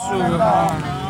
سبحان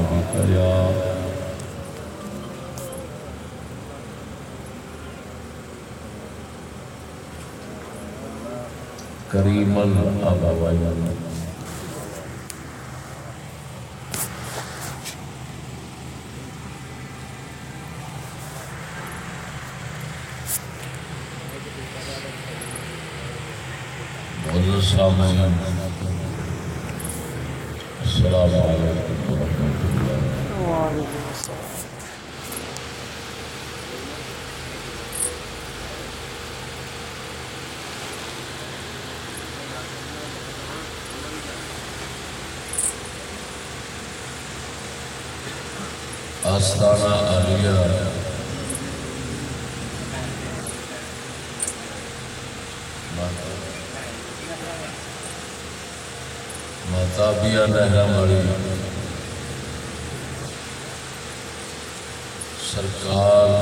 بك يا رب كريم الأبوين مستانہ آلیہ مہتابیہ نہرہ ماری سرکار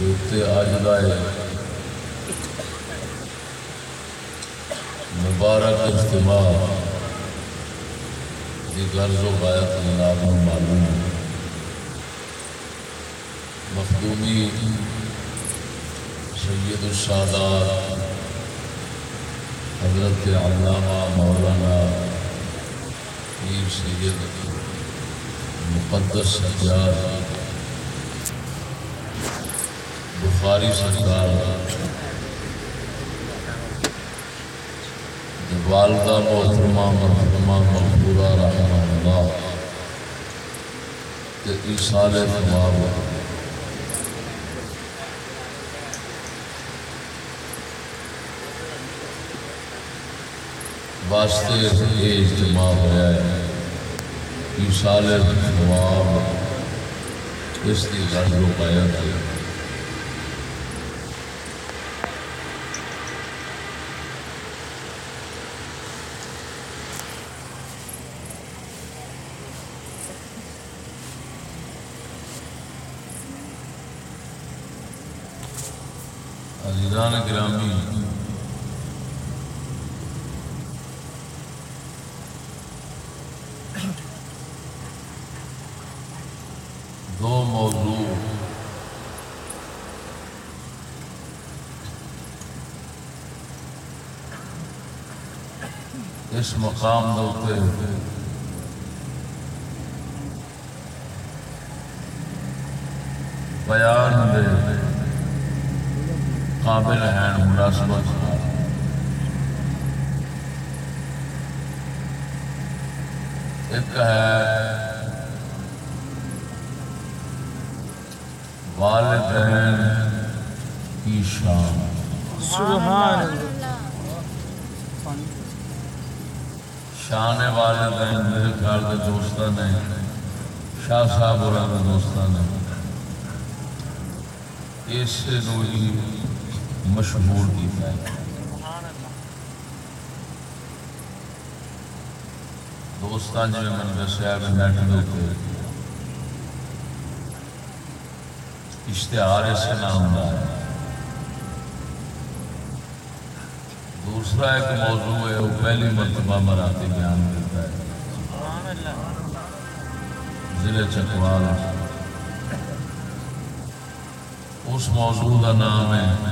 دوتے آج لائے مبارک اجتماع غرض و غایت اللہ کو معلوم مخدومی سید السادات حضرت علامہ مولانا پیر سید مقدس سجاد بخاری سرکار۔ والدہ محترمہ مرحمہ مغفورہ رحمہ اللہ تے ایصال ثواب واسطے یہ اجتماع ہوا ہے۔ ایصال ثواب اس کی گل جو پایا ہے عزیزان گرامی۔ دو موضوع۔ اس مقام دے بیان دے۔ قابل ہیں مناسبت ایک ہے والدین کی شان۔ سبحان اللہ۔ شان والدین میرے خیال کے دوستان نے شاہ صاحب اور دوستان نے اس ہی مشہور کیا ہے۔ دوستان جی میں نے دسیا کہ نیٹ کے اوپر اشتہار اس نام کا ہے۔ دوسرا ایک موضوع ہے، وہ پہلی مرتبہ مراتی بیان کرتا ہے۔ ضلع چکوال۔ اس موضوع کا نام ہے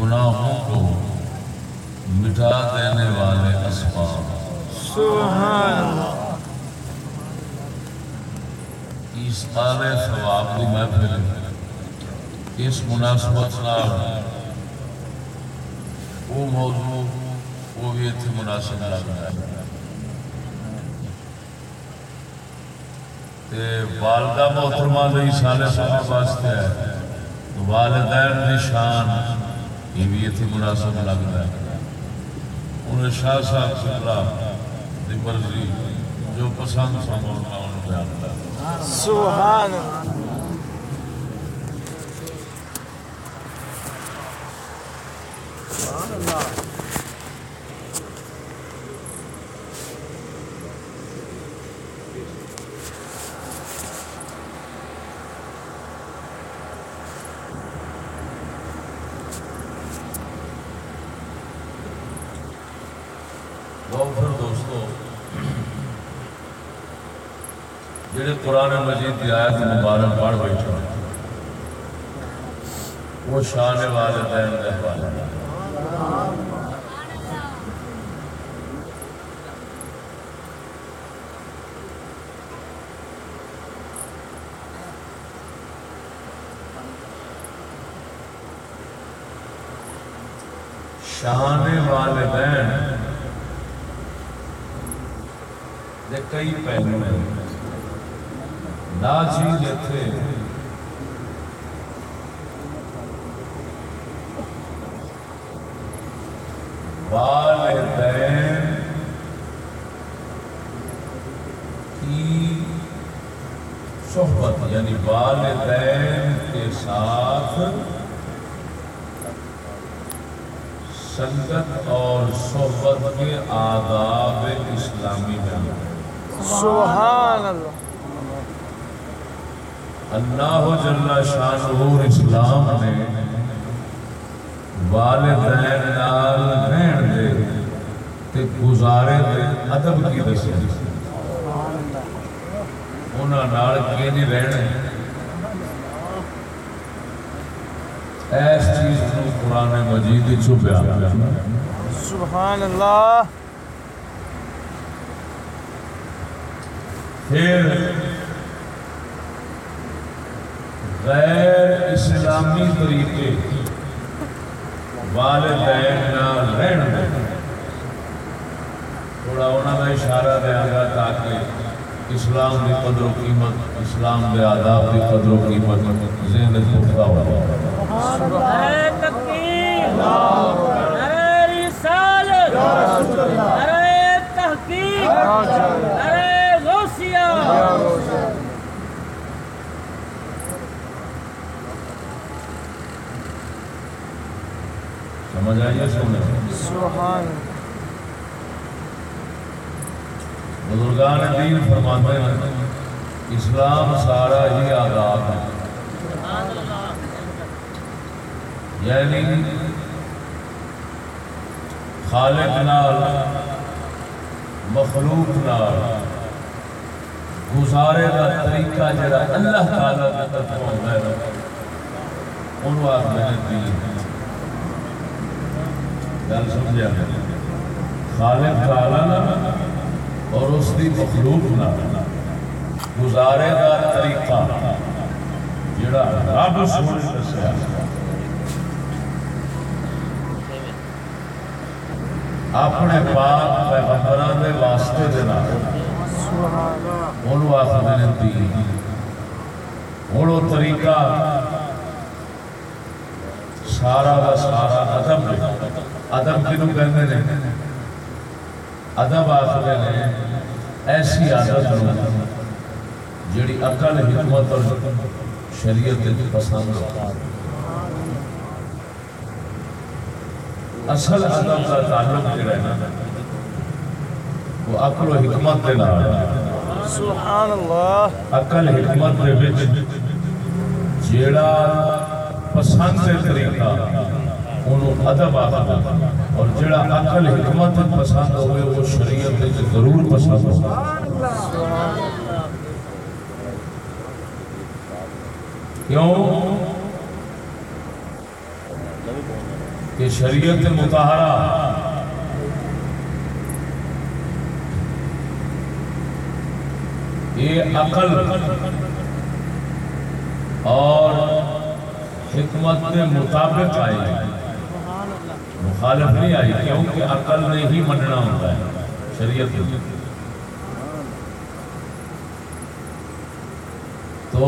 گناہوں کو مٹا دینے والے اسباب۔ سبحان اللہ۔ اس سارے ثواب کی محفل اس مناسبت نال وہ موضوع وہ بھی اتنے مناسب لگ رہا ہے۔ تے والدہ محترمہ دے سارے صاحب واسطے ہے والدین دی شان یہ بھی یہ تھی مناسب لگتا ہے۔ انہیں شاہ صاحب سکلا دی مرضی جو پسند سمجھنا انہوں آتا ہے سبحان اللہ لو پھر دوستو جڑے قرآن مجید کی آیت مبارک پڑھ بیٹھے وہ شان والدین دے حوالے۔ شان والدین دے کئی پہلو ہیں۔ نا چیز اتنے والدین کی صحبت یعنی والدین کے ساتھ سنگت اور صحبت کے آداب اسلامی میں سبحان اللہ۔ اللہ جل شانہ اسلام نے والدین نال رہن دے تے گزارے دے ادب کی دسی انہاں نال کی نہیں رہنا اس چیز کو قرآن مجید بیان کرنا سبحان اللہ۔ پھر غیر اسلامی طریقے والدین نال رہن دے۔ تھوڑا انہوں کا اشارہ دیا گا تاکہ اسلام کی قدر و قیمت اسلام کے آداب کی قدر و قیمت ذہن میں پختہ ہو جائے۔ نعرہ تکبیر نعرہ رسالت نعرہ تحقیق نعرہ غوثیہ۔ سمجھ آئیے سونے سبحان بزرگان دین فرماتے ہیں اسلام سارا ہی آداب ہے۔ یعنی خالق نال مخلوق نال گزارے کا طریقہ جڑا اللہ تعالی طرف ہوتا ہے۔ انہوں آخر ہے دین گل سمجھا۔ خالق تعالیٰ نہ، اور اس کی مخلوق نہ۔ گزارے کا طریقہ جڑا رب سونے دسیا اپنے پاک پیغمبران دے واسطے دینا انہوں آخر دین۔ ہوں وہ طریقہ سارا و سارا عدم دینا ادب کنوں کہنے نے ادب آخر نے ایسی عادت نو جڑی عقل حکمت اور شریعت کی پسند ہو۔ اصل ادب کا تعلق جڑا ہے وہ اکل و حکمت دے نال سبحان اللہ اکل حکمت دے جیڑا پسند طریقہ انہوں عدب آتا اور جڑا عقل، حکمت پسند ہوئے، وہ شریعت کے ضرور پسند ہوئے کیوں؟ کہ شریعت متحرہ یہ عقل اور حکمت کے مطابق آئے۔ ہیں مخالف نہیں آئی، کیونکہ عقل نے ہی مننا ہوتا ہے، شریعت میں تو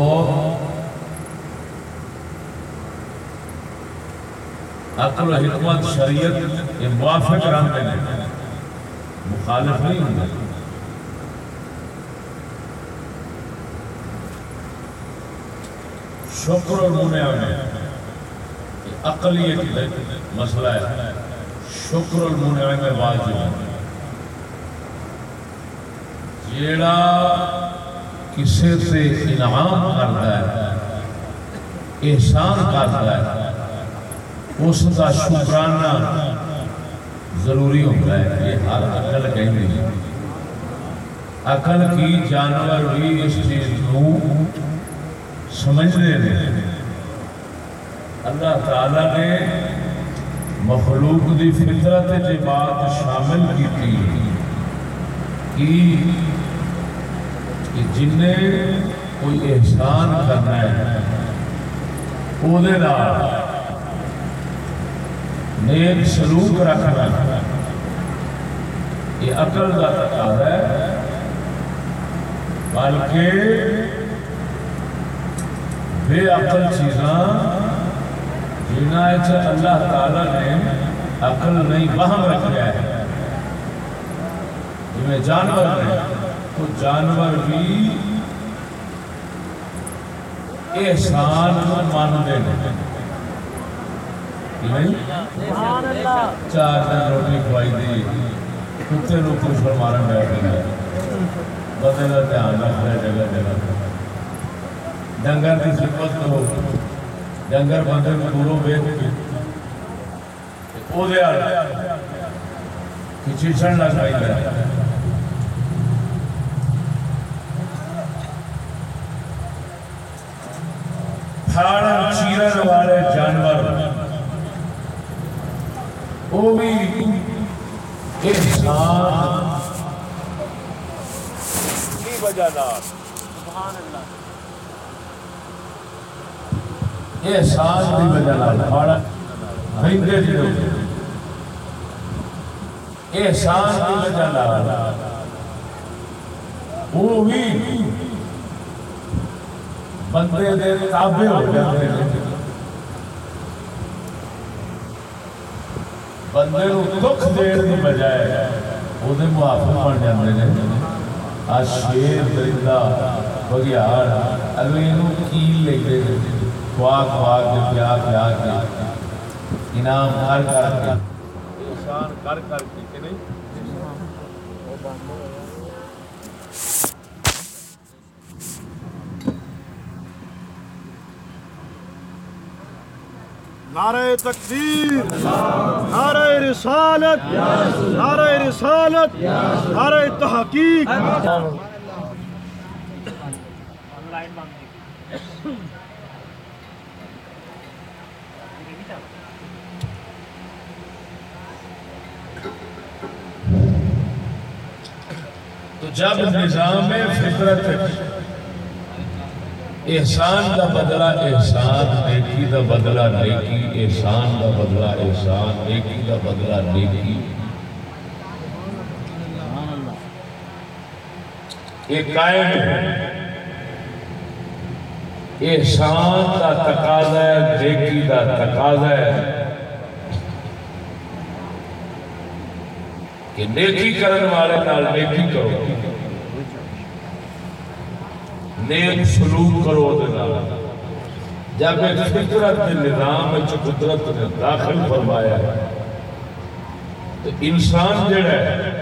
عقل و حکمت شریعت یہ موافق رنگ میں مخالف نہیں ہوتا شکر اور منع میں اقلیت مسئلہ ہے۔ شکر اور واجب جیڑا کسی سے انعام کرتا ہے، احسان کرتا ہے، اس کا شکرانہ ضروری ہوتا ہے۔ یہ ہر عقل کہیں گے عقل کی جانور بھی اس چیز کو سمجھنے نے اللہ تعالیٰ نے مخلوق دی فطرت جی بات شامل کی؟ تھی کہ جن نے کوئی احسان کرنا ہے وہ دے نال نیک سلوک رکھنا یہ عقل کا تقاضا ہے۔ بلکہ بے عقل چیزاں جنہ اللہ تعالی نے عقل نہیں، وہم رکھا ہے۔ جی جانور نے تو جانور بھی احسان کو مانتے ہیں یعنی چار دن روٹی کھوائی دی، کتے نو کچھ مارن بیٹھ گیا۔ بندے کا دھیان رکھ رہا جگہ جگہ۔ ڈنگر کی خدمت کرو۔ ڈنگر بندے کو دوروں ویچ کے وہ چیچن لگ پائی پھاڑن چیرن والے جانور وہ بھی انسان کی وجہ نال احساس کی وجہ نال پھاڑن رہندے جی لوگ احسان کی وجہ نال وہ بھی بندے دے تابع ہو جاتے ہیں بندے نو دکھ دین دی بجائے وہ معافی بن جاتے ہیں آ شیر درندہ بگیار اگلے نو کیل لے دے۔ خواہ خواہ کے پیا پیا کے انعام کر کر کے۔ احسان کر کر کے کہ نہیں؟ نعرہ تکبیر نعرہ رسالت نعرہ رسالت نعرہ تحقیق۔ جب نظام فطرت احسان کا بدلہ احسان، نیکی کا بدلہ نیکی، احسان کا بدلہ احسان، نیکی کا بدلہ نیکی۔ یہ قائم ہے۔ احسان کا تقاضا ہے، نیکی کا تقاضا ہے۔ کہ نیکی کرن والے نال نیکی کرو۔ نیک سلوک کرو دے جب ایک فطرت کے نظام وچ قدرت نے داخل فرمایا ہے، تو انسان جڑا ہے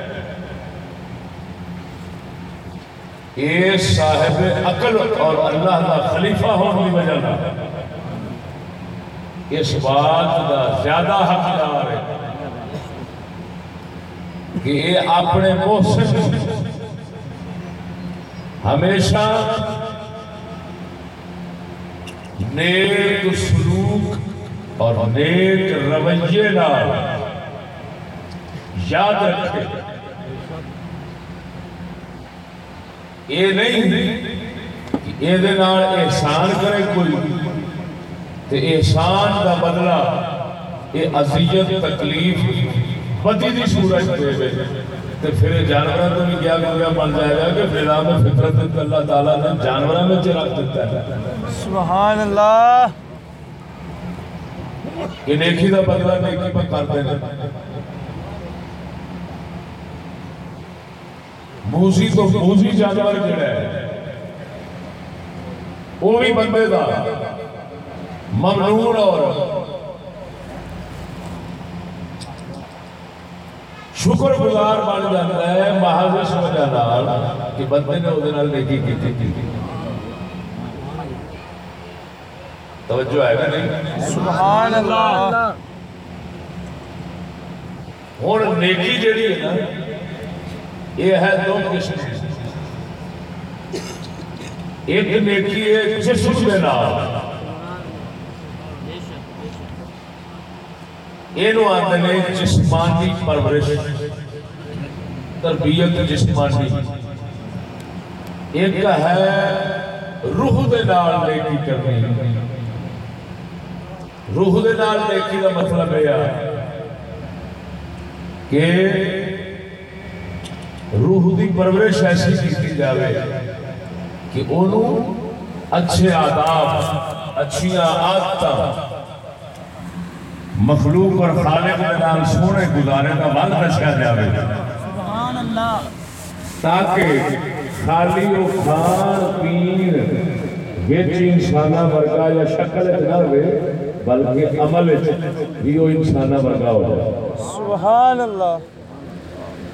یہ صاحب عقل اور اللہ کا خلیفہ ہونے کی وجہ نال۔ اس بات کا زیادہ حقدار ہے کہ یہ اپنے محسن ہمیشہ نیک سلوک اور نیک رویے نال یاد رکھے۔ یہ نہیں کہ یہ احسان کرے کوئی تو احسان کا بدلہ، یہ اذیت، تکلیف پتی دی صورت دے دے تو پھر جانوروں تو بھی کیا گویا بن جائے گا کہ فضا میں فطرت اللہ تعالیٰ نے جانوروں میں چرخ دیتا ہے۔ سبحان اللہ۔ کہ نیکی کا بدلہ نیکی پر کرتے ہیں موسی تو موسی جانور جڑا ہے۔ وہ بھی بندے دا۔ ممنون اور شکر گزار بن جاتا ہے محض اس وجہ نال کہ بندے نے وہ نیکی کی تھی توجہ ہے کہ نہیں سبحان اللہ ہوں نیکی جڑی ہے نا یہ ہے دو قسم ایک نیکی ہے جسم کے نام یہ آتے ہیں جسمانی پرورش تربیت جسمانی ایک ہے روح دے نال نیکی کرنی روح دے نال نیکی کا مطلب ہے کہ روح دی پرورش ایسی کی جاوے کہ انہوں اچھے آداب اچھیاں عادتاں مخلوق اور خالق کے نام سونے گزارے کا ول دسیا جاوے سبحان اللہ تاکہ خالی و کھان پین وچ انسانہ ورگا یا شکل وچ نہ ہوئے بلکہ عمل وچ بھی وہ انسانہ ورگا ہو جائے۔ سبحان اللہ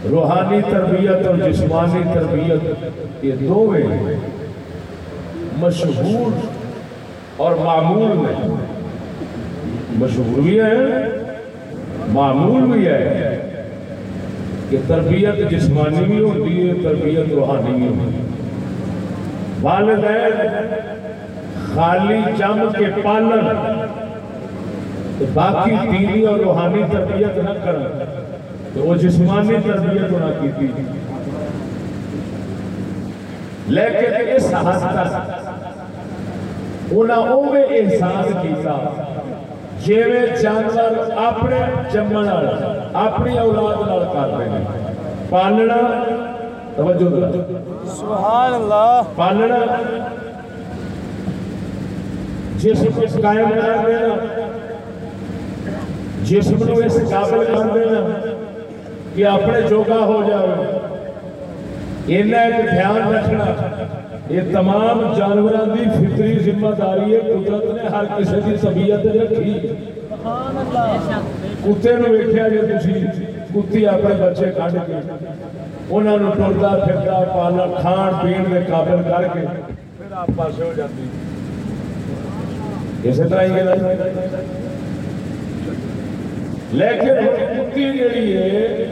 روحانی تربیت اور جسمانی تربیت یہ دونوں مشہور اور معمول میں مشہور بھی ہے، معمول بھی ہے کہ تربیت جسمانی بھی ہوتی ہے، تربیت روحانی بھی ہوتی ہے۔ والدین خالی جم کے پالن باقی دینی اور روحانی تربیت نہ کرن تو وہ جسمانی تربیت نہ کی تھی۔ لیکن اس حد تک انہاں اوے احساس کیتا جیویں جانور اپنے جمن اپنی اولاد نال کرتے ہیں پالنا توجہ ذرا سبحان اللہ پالنا جسم اس قائم کر دینا جسم نو اس قابل کر دینا کہ اپنے جوگا ہو جائے اینا ایک دھیان رکھنا یہ تمام جانوروں کی فطری ذمہ داری ہے، قدرت نے ہر کسی کی طبیعت رکھی۔ کتے نو ویکھیا جے تسی، کتی اپنے بچے کڈ کے، انہاں نو ٹردا پھردا پالن کھان پین دے قابل کر کے، پھر آپ پاسے ہو جاتی اسی طرح ہی لیکن کتی جڑی ہے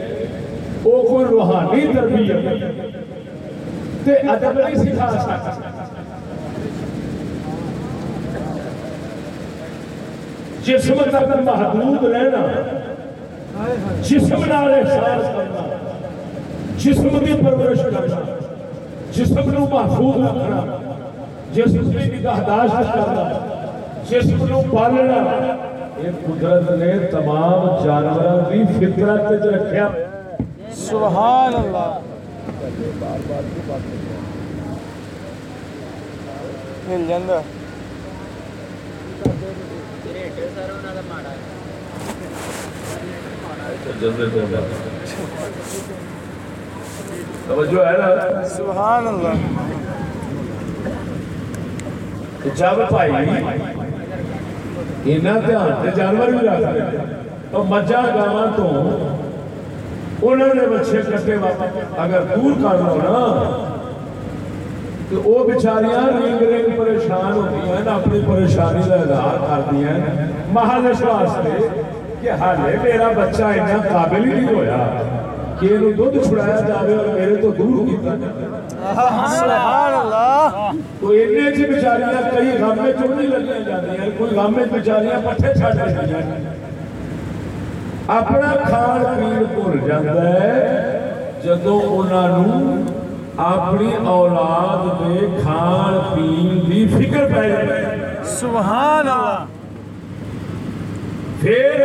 وہ کوئی روحانی تربیت تے ادب نہیں سکھا سکتا۔ جسم تک محدود رہنا جسم نال احساس کرنا جسم کی پرورش کرنا جسم نو محفوظ رکھنا جسم کی نگہداشت کرنا جسم نو پالنا۔ یہ قدرت نے تمام جانوروں کی فطرت وچ رکھیا۔ سبحان اللہ۔ مل جاندہ جلدی تو توجہ ہے نا سبحان اللہ جب بھائی اینا دھیان تے جانور بھی رکھ رہے تو مجھا گاواں تو انہوں نے بچے کٹے واپس اگر دور کر لو نا تو وہ بیچاریاں رنگ رنگ پریشان ہوتی ہیں اپنی پریشانی کا اظہار کرتی ہیں۔ محل اس واسطے کہ حالے میرا بچہ اتنا قابل ہی نہیں ہویا کہ یہ دودھ چھڑایا جاوے اور میرے تو دور کیتا سبحان اللہ۔ تو اینے چ بیچاریاں کئی غم میں نہیں لگیاں جاندیاں کوئی غم میں بیچاریاں پٹھے چھڈ رہی ہیں اپنا کھان پین بھول جاتا ہے جدوں انہاں نوں اپنی اولاد دے کھان پین دی فکر پہ جاتی ہے سبحان اللہ پھر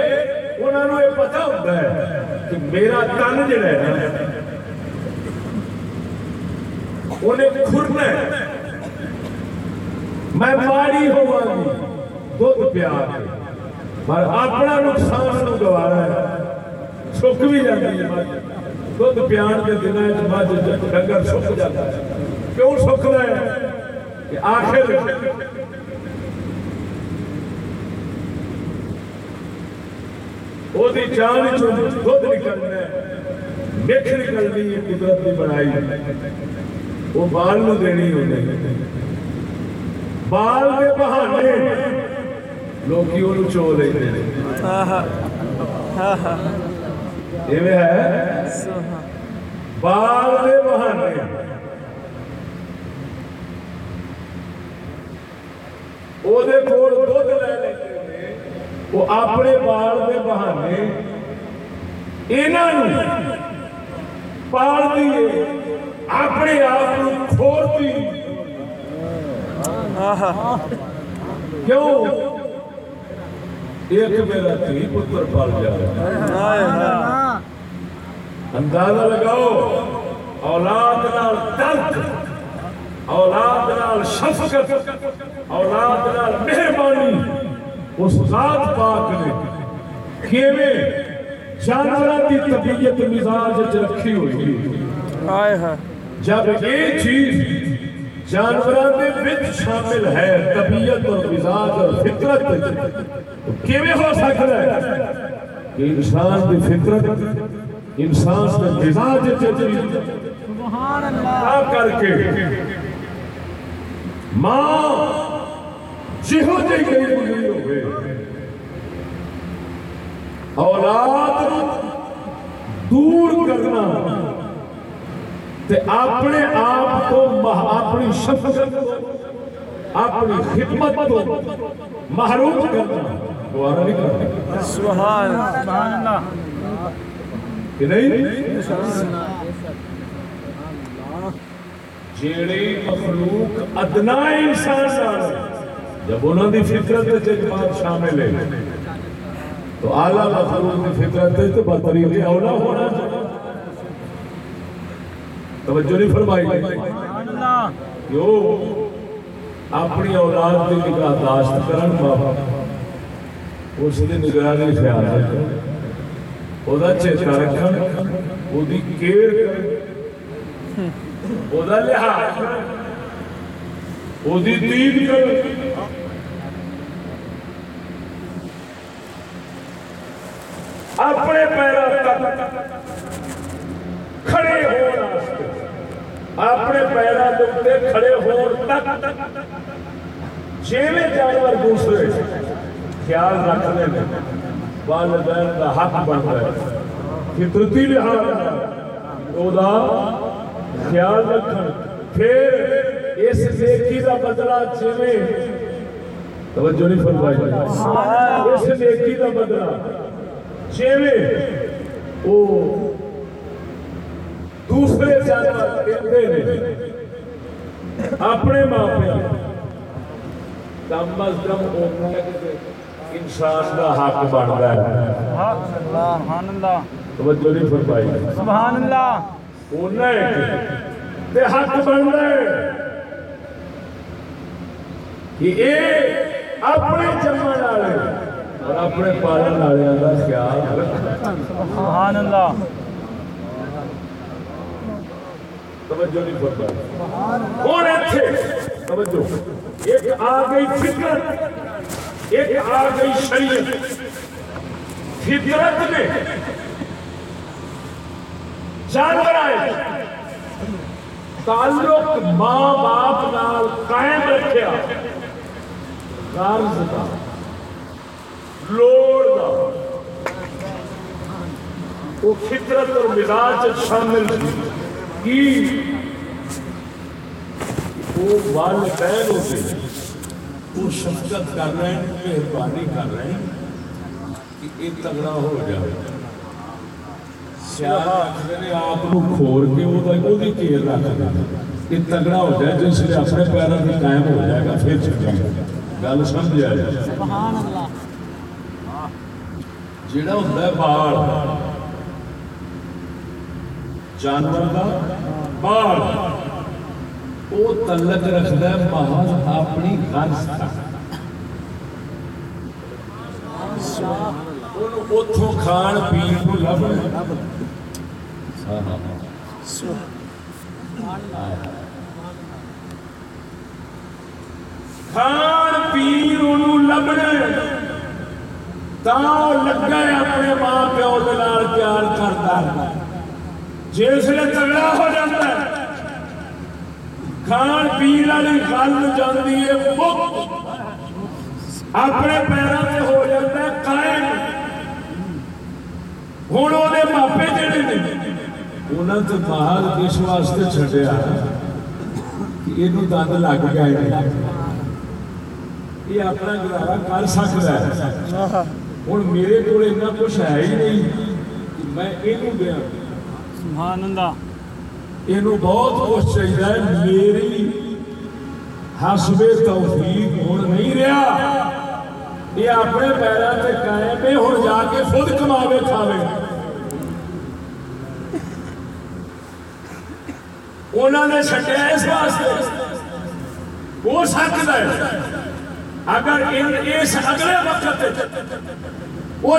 انہاں نوں یہ پتہ ہوتا ہے کہ میرا تن جڑا ہے انہیں کھرنا ہے میں ماڑی ہوا گی دودھ پیا کے پر اپنا نقصان نو گوارا ہے سک بھی جاتی ہے مجھ دودھ پیان کے دنوں وچ مجھ ڈنگر سک جاتا ہے کیوں سکدا ہے کہ آخر وہ دی جان چوں نکلنا ہے مکھ نکلنی ہے قدرت دی بنائی وہ بال نو دینی ہوندی بال دے بہانے بال دے بہانے دے کول دودھ لے لیندے نے وہ اپنے بال دے بہانے انہاں نوں پال دیے اپنے آپ کو کھوڑتی آہا کیوں ایک میرا تھی پتر پال جا رہا ہے اندازہ لگاؤ اولاد نال درد اولاد نال شفقت اولاد نال مہربانی اس ذات پاک نے کیویں جانوراں دی طبیعت مزاج وچ رکھی ہوئی ہے آئے ہاں جب یہ چیز جانوراں دے وچ شامل ہے طبیعت اور مزاج اور فطرت کیویں ہو سکتا ہے؟ کہ انسان دی فطرت انسان دے مزاج چلی سبحان اللہ کر کے ماں جہو جی گئی ہوئے۔ اولاد دور کرنا تے اپنے آپ کو اپنی شفقت اپنی خدمت کو محروم کرنا۔ سبحان سبحان اللہ۔ کہ نہیں؟ جیڑی مخلوق ادنا انسان جب انہوں دی فطرت وچ ایک بات شامل ہے تو اعلی مخلوق دی فطرت تو بدترین اولا ہونا۔ توجہ نہیں فرمائی۔ سبحان اللہ۔ کیوں؟ اپنی اولاد کی نگاہ داشت کرن باپ اس کی نگرانی خیال رکھن وہ چیتا رکھن وہ کیئر کرن وہ لحاظ وہ دین کرن اپنے پیروں تک کھڑے ہونا اپنے پیروں کے کھڑے ہون تک جیویں جانور دوسرے خیال رکھنے میں والدین کا حق بنتا ہے۔ فطرتی لحاظ وہ خیال رکھن پھر اس نیکی کا بدلہ جویں توجہ نہیں فرمائی۔ اس نیکی کا بدلہ جویں او دوسرے جانور دیتے ہیں۔ اپنے ماں پہ کم از کم اوپر انسان دا حق بنتا ہے۔ سبحان اللہ توجہ نہیں فرمائی۔ سبحان اللہ انہیں تے حق بنتا ہے۔ کہ اے اپنے جمن والے اور اپنے پالن والوں کا خیال سبحان اللہ توجہ نہیں فرمائی۔ ہوں اتنے توجہ۔ ایک آ گئی فکر۔ ایک آ گئی شریعت فطرت میں جانور آئے تعلق ماں باپ نال قائم رکھیا غرض دا۔ لوڑ دا۔ وہ فطرت اور مزاج شامل تھی۔ کی؟ وہ والدین ہوتے ہیں وہ شفقت کر رہے ہیں مہربانی کر رہے ہیں کہ یہ تگڑا ہو جائے۔ سیاح آخر نے آپ کو کھور کے وہ کیر رکھ دینا یہ تگڑا ہو جائے جس سے اپنے پیروں میں قائم ہو جائے گا پھر چکے گا۔ گل سمجھ آ جائے جڑا ہوتا ہے باڑ۔ جانور کا باڑ۔ وہ تلک رکھتا ہے محض اپنی غرض تک اتوں کھان پین کو لب کھان پین انہوں لبنے تاں لگا ہے اپنے ماں پیو دلال پیار کرتا ہے جس لیے تگڑا ہو جاتا ہے۔ کھان پین والی گل جاتی ہے مفت اپنے پیروں سے ہو جاتا ہے قائم ہوں وہ ماپے جڑے نے انہوں نے باہر اس واسطے چڈیا یہ دند لگ گئے یہ اپنا گزارا کر سکتا ہے ہوں میرے کو کچھ ہے ہی نہیں میں یہ دیا سبحان اللہ ਇਹਨੂੰ ਬਹੁਤ ਕੁਝ ਚਾਹੀਦਾ ਹੈ ਮੇਰੀ ਹਸਬੇ ਤੌਫੀਕ ਹੁਣ ਨਹੀਂ ਰਿਹਾ ਇਹ ਆਪਣੇ ਪੈਰਾਂ ਤੇ ਕਾਇਮ ਹੈ ਹੁਣ ਜਾ ਕੇ ਖੁਦ ਕਮਾਵੇ ਖਾਵੇ ਉਹਨਾਂ ਨੇ ਛੱਡਿਆ ਇਸ ਵਾਸਤੇ ਹੋ ਸਕਦਾ ਹੈ ਅਗਰ ਇਨ ਇਸ ਅਗਲੇ ਵਕਤ ਵਿੱਚ ਉਹ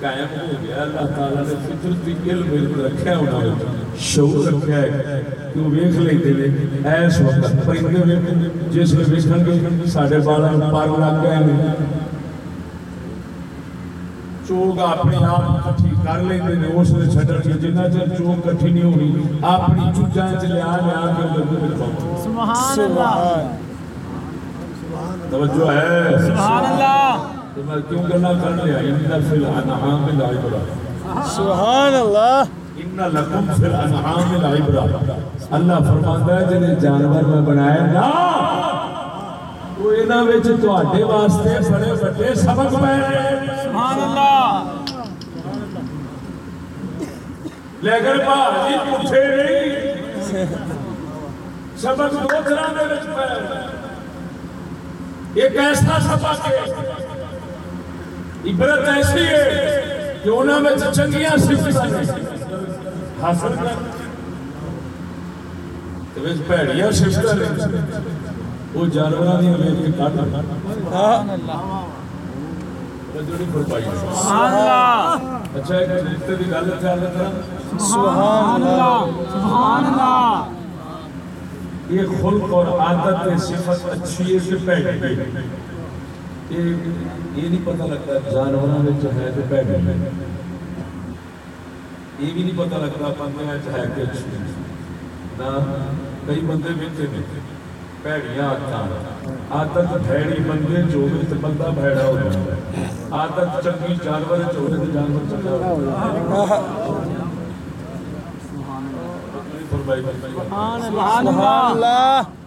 قائم ہو گیا اللہ تعالیٰ نے علم رکھا ہونا شعور رکھا ہے۔ کہ وہ ایس وقت پرندے جس میں ویکھن گے ساڑھے بارہ پار لگ گئے ہیں اپنے آپ کٹھی کر لیں اس نے جنہ کٹھی نہیں اپنی چلے آ لے آ کے اندر سبحان اللہ۔ توجہ ہے۔ سبحان اللہ۔ سبحان اللہ ان لکم فی الانعام العبرہ اللہ فرماتا ہے جنہیں جانور میں بنایا نا تو انہاں وچ تواڈے واسطے بڑے بڑے سبق پے سبحان اللہ لیکن باجی پٹھے نہیں۔ سبق دو طرح دے وچ پے ایک ایسا سبق ہے عبرت ایسی ہے کہ انہوں میں چنگیاں صفت حاصل کر بھڑیا صفت ہے وہ جانوراں دی ویکھ کے کٹ سبحان اللہ یہ خلق اور عادت صفت اچھی ہے کہ بیٹھ گئی یہ نہیں پتہ لگتا جانوراں وچ ہے تے پیڑے میں یہ بھی نہیں پتہ لگتا پندے وچ ہے کہ اچھی نا کئی بندے وچ نے پیڑیاں آتاں عادت بھیڑی بندے جو وچ تے بندہ بھیڑا ہو جاندا عادت چنگی جانور وچ ہوے تے جانور چنگا ہو جاندا سبحان اللہ۔ سبحان اللہ۔ سبحان اللہ۔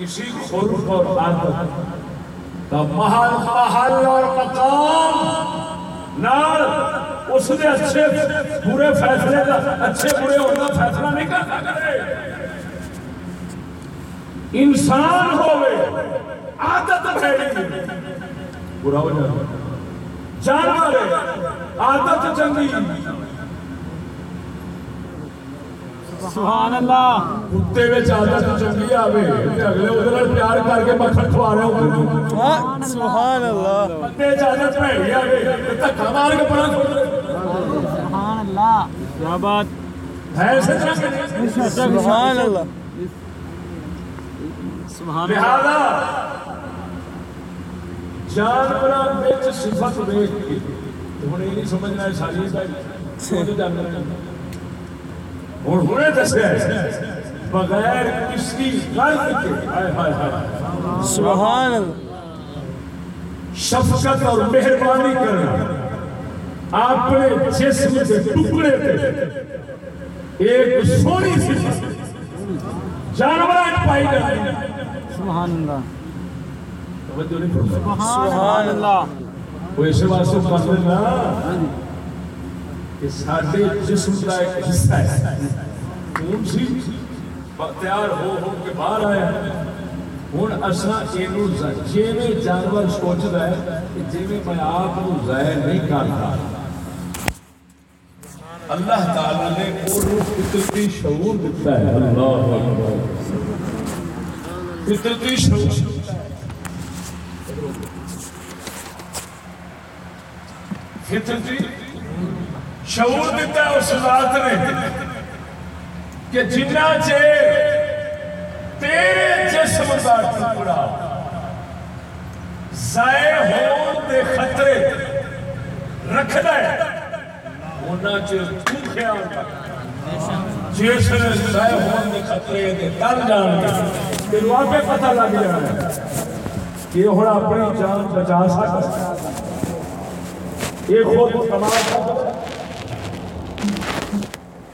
کسی خلق اور عادت کا محل محل اور مقام، نال اس نے اچھے برے فیصلے کا، اچھے برے ہونے کا فیصلہ نہیں کر سکتے انسان ہوئے، عادت بھیڑی برا ہو جاتا جانور عادت چنگی۔ سبحان اللہ۔ کتے وچ عادت چنگی آوے تے اگلے اودے نال پیار کر کے مکھن کھوا رہے ہو سبحان ہاں، اللہ سبحان اللہ۔ کتے چاہتا تو بھڑی آوے تے دھکا مار کے پڑا سبحان اللہ۔ کیا بات۔ ہے سبحان اللہ۔ سبحان اللہ۔ لہذا جانوراں وچ صفت ویکھ کے ہن یہ نہیں سمجھنا ہے ساری دا اور ہونے دس گئے بغیر کسی غلط کے۔ ہائے ہائے ہائے۔ سبحان اللہ۔ شفقت اور مہربانی کرنا۔ اپنے جسم کے ٹکڑے پہ۔ ایک سونی سی جانور پائی جاتی سبحان اللہ۔ سبحان اللہ۔ وہ اس واسطے پڑھ لینا کہ سارے جسم کا ایک حصہ ہے۔ خون سی تیار ہو ہو کے باہر آیا ہوں اصا یہ جیویں جانور سوچتا ہے کہ جیویں میں آپ کو ضائع نہیں کرتا۔ اللہ تعالی نے وہ فطرتی شعور دیتا ہے۔ اللہ اکبر۔ فطرتی شعور۔ فطرتی شعور دیتا ہے اس ذات نے کہ جنہ چیر تیرے جسم کا ٹکڑا ضائع ہون دے خطرے رکھدا ہے انہاں چیر تو خیال رکھ جس نے ضائع ہون دے خطرے دے ڈر جان گے تینوں آپے پتہ لگ جانا ہے کہ ہن اپنی جان بچا سکتا ہے یہ خود کمال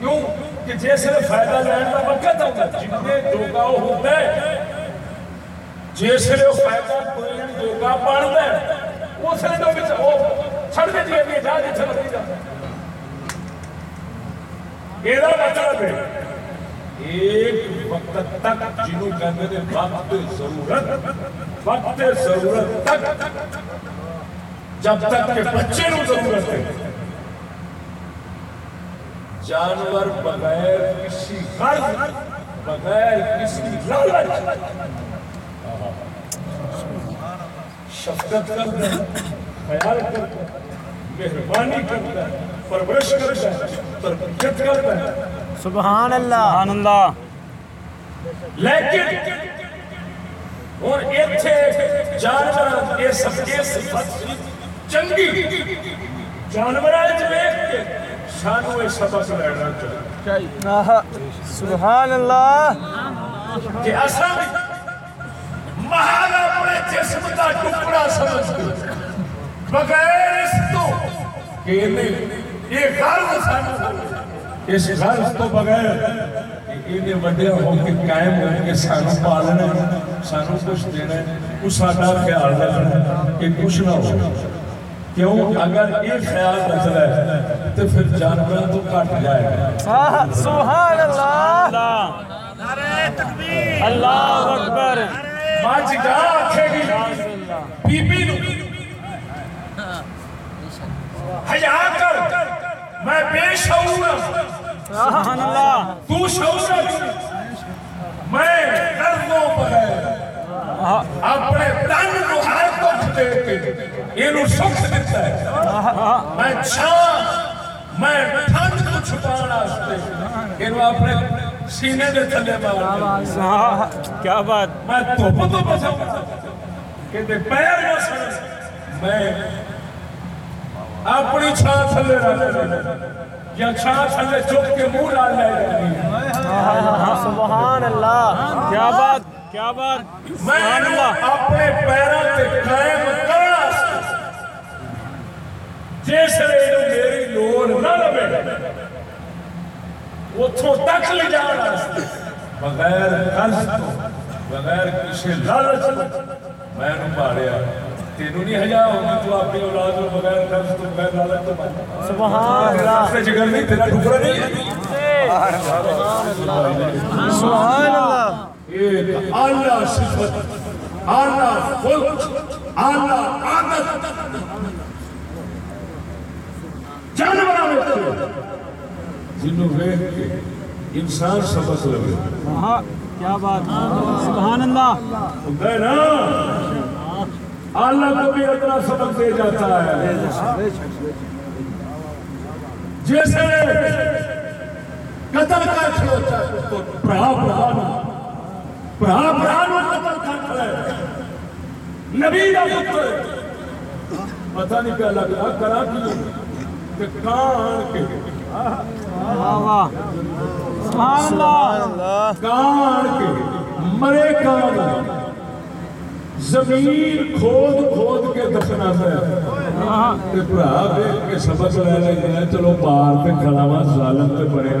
کیوں؟ کہ جیسے فائدہ لین کا وقت ہوتا جن نے جوگا ہوتا ہے۔ جیسے فائدہ لین جوگا پڑھتا ہے۔ اس نے تو بچ، وہ چھڑ دے دیے گی جا جی چھڑ دی جاتا یہ مطلب ہے، ایک وقت تک جنہوں کہنے دے وقت ضرورت وقت ضرورت تک، جب تک کہ بچے نو ضرورت ہے۔ جانور بغیر کسی غرض بغیر کسی لالچ۔ شفقت کرتا ہے خیال کرتا ہے مہربانی کرتا ہے پرورش کرتا ہے تربیت کرتا ہے۔ سبحان اللہ۔ سبحان اللہ۔ لیکن اور ایتھے جانور یہ سب کے صفت چنگی۔ جانور وچ ویکھ کے سانو یہ سبق لینا چاہیے سبحان اللہ۔ کہ اساں محال اپنے جسم کا ٹکڑا سمجھ بغیر اس تو کہ انہیں یہ غرض سانو اس غرض تو بغیر کہ انہیں وڈے ہو کے قائم ہو کے سانو پالنا سانو کچھ دینا اس ساڈا خیال رکھنا کہ کچھ نہ ہو۔ کیوں؟ اگر یہ خیال رکھ ہے تو پھر جانور تو کٹ جائے گا۔ سبحان اللہ۔ اللہ اللہ اکبر۔ ماں جگا آکھے گی بی بی نو۔ حیا کر۔ میں بے شعور سبحان اللہ۔ تو شعور ہے میں قرضوں بغیر اپنے تن نو ہر دکھ دے کے یہ سکھ دیتا ہے میں چھاں میں ٹھنڈ کو چھپانا واسطے یہ اپنے سینے دے تھلے مار آہا، کیا بات میں دھوپ تو پسند کہ تے پیر نہ سڑے میں اپنی چھاں تھلے رہ یا چھاں تھلے چک کے منہ ڈال لے سبحان اللہ کیا بات کیا بات؟ میں سبحان اللہ۔ اپنے پیروں تے قائم کرنا جس نے میری لوڑ نہ لگے اتھوں تک لے جانا۔ بغیر قرض تو بغیر کسی لالچ تو۔ میں نو ماریا۔ تینوں نہیں حیا ہوگی تو اپنی اولاد کو بغیر قرض تو بغیر لالچ تو سبحان اللہ۔ اپنے جگر نہیں تیرا ٹکڑا نہیں ہے۔ سبحان اللہ۔ ایک اعلیٰ صفت اعلیٰ خلق اعلیٰ عادت کے انسان سبق لگے۔ کیا بات۔ سبحان اللہ۔ ہوندا ہے نا اللہ کو بھی اتنا سبق دے جاتا ہے۔ جیسے قتل کھڑوتا ہے تو بڑا بڑا بڑا بڑا قتل کر کھڑا ہے نبی دا پتر۔ پتہ نہیں کیا لگا کرا کی کہ کان کے واہ واہ۔ سبحان اللہ۔ اللہ کان کے مرے کان زمین کھود کھود کے دفنا تے بھرا کے سبق لے لے چلو پار تے کھڑا وا ظالم تے بڑے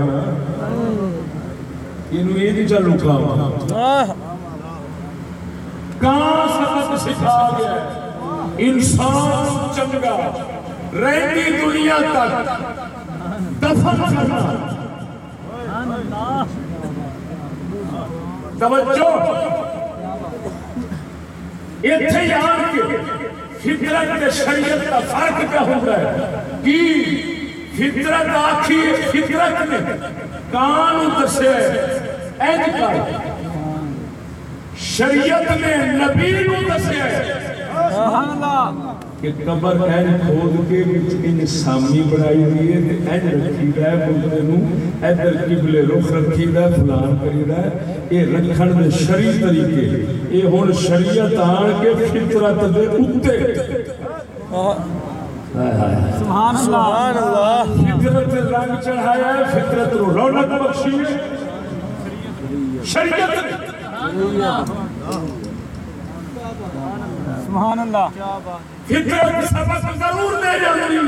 یہ نہیں چل لکا وا آہ، کہاں سبق سکھا گیا ہے؟ انسان چنگا رہتی دنیا تک دفن کرنا توجہ اتنے یاد کے فطرت شریعت کا فرق کیا ہوتا ہے کہ فطرت آخی فطرت نے کان دسے اینج کر شریعت نے نبی نو دسیا سبحان اللہ کہ قبر این کھود کے وچ ان سامی بنائی ہوئی ہے تے این رکھی دا ہے بندے نو۔ ادھر قبلے رخ رکھی دا ہے فلان کری دا ہے۔ اے رکھن دے شرعی طریقے اے ہن شریعت آن کے فطرت دے اوتے۔ سبحان اللہ. فطرت رنگ چڑھایا ہے فطرت نو رونق بخشی ہے. شریعت. سبحان اللہ. فطرت سبق ضرور دے جاتی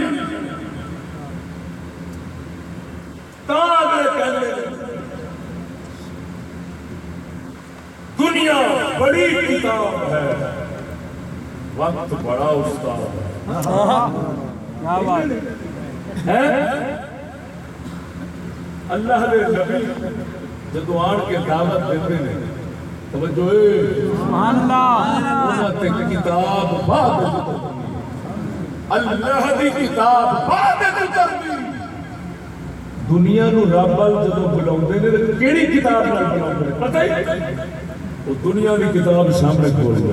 دنیا بڑی کتاب ہے. وقت بڑا استاد اللہ۔ دے نبی آن کے دعوت دیتے ہیں توجہ سبحان اللہ انہاں تے کتاب بعد اللہ دی کتاب بعد اتردی دنیا نو رب ال جدو بلاوندے نے کیڑی کتاب نال بلاوندے پتہ ہی وہ دنیا دی کتاب سامنے کھول دے۔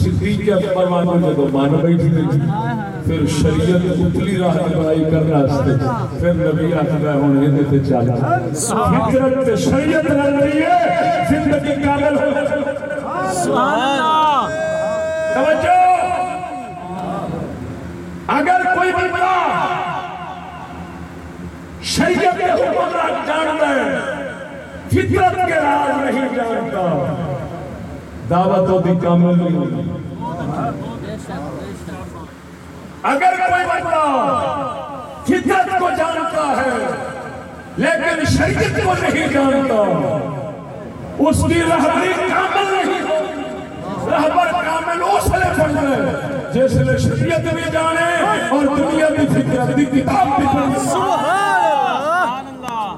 سپی کے اپر مانو جو دو مان بیٹھی تھی۔ پھر شریعت اتلی راہ دلائی کر راستے پھر نبی آخر ہونے دے تے چل۔ فطرت تے شریعت رہ رہی ہے، زندگی کامل ہو سبحان اللہ توجہ! اگر کوئی بندہ شریعت کے حکم راہ جانتا ہے، فطرت کے راہ نہیں جانتا۔ ہے دعوت ہوتی کامل نہیں ہوتی اگر کوئی بندہ فطرت کو جانتا ہے لیکن شریعت کو نہیں جانتا اس کی رہبری کامل نہیں ہوتی۔ رہبر کامل اس لے پڑھ ہے جس نے شریعت بھی جانے اور دنیا کی فکرت کی کتاب بھی پڑھ سبحان اللہ۔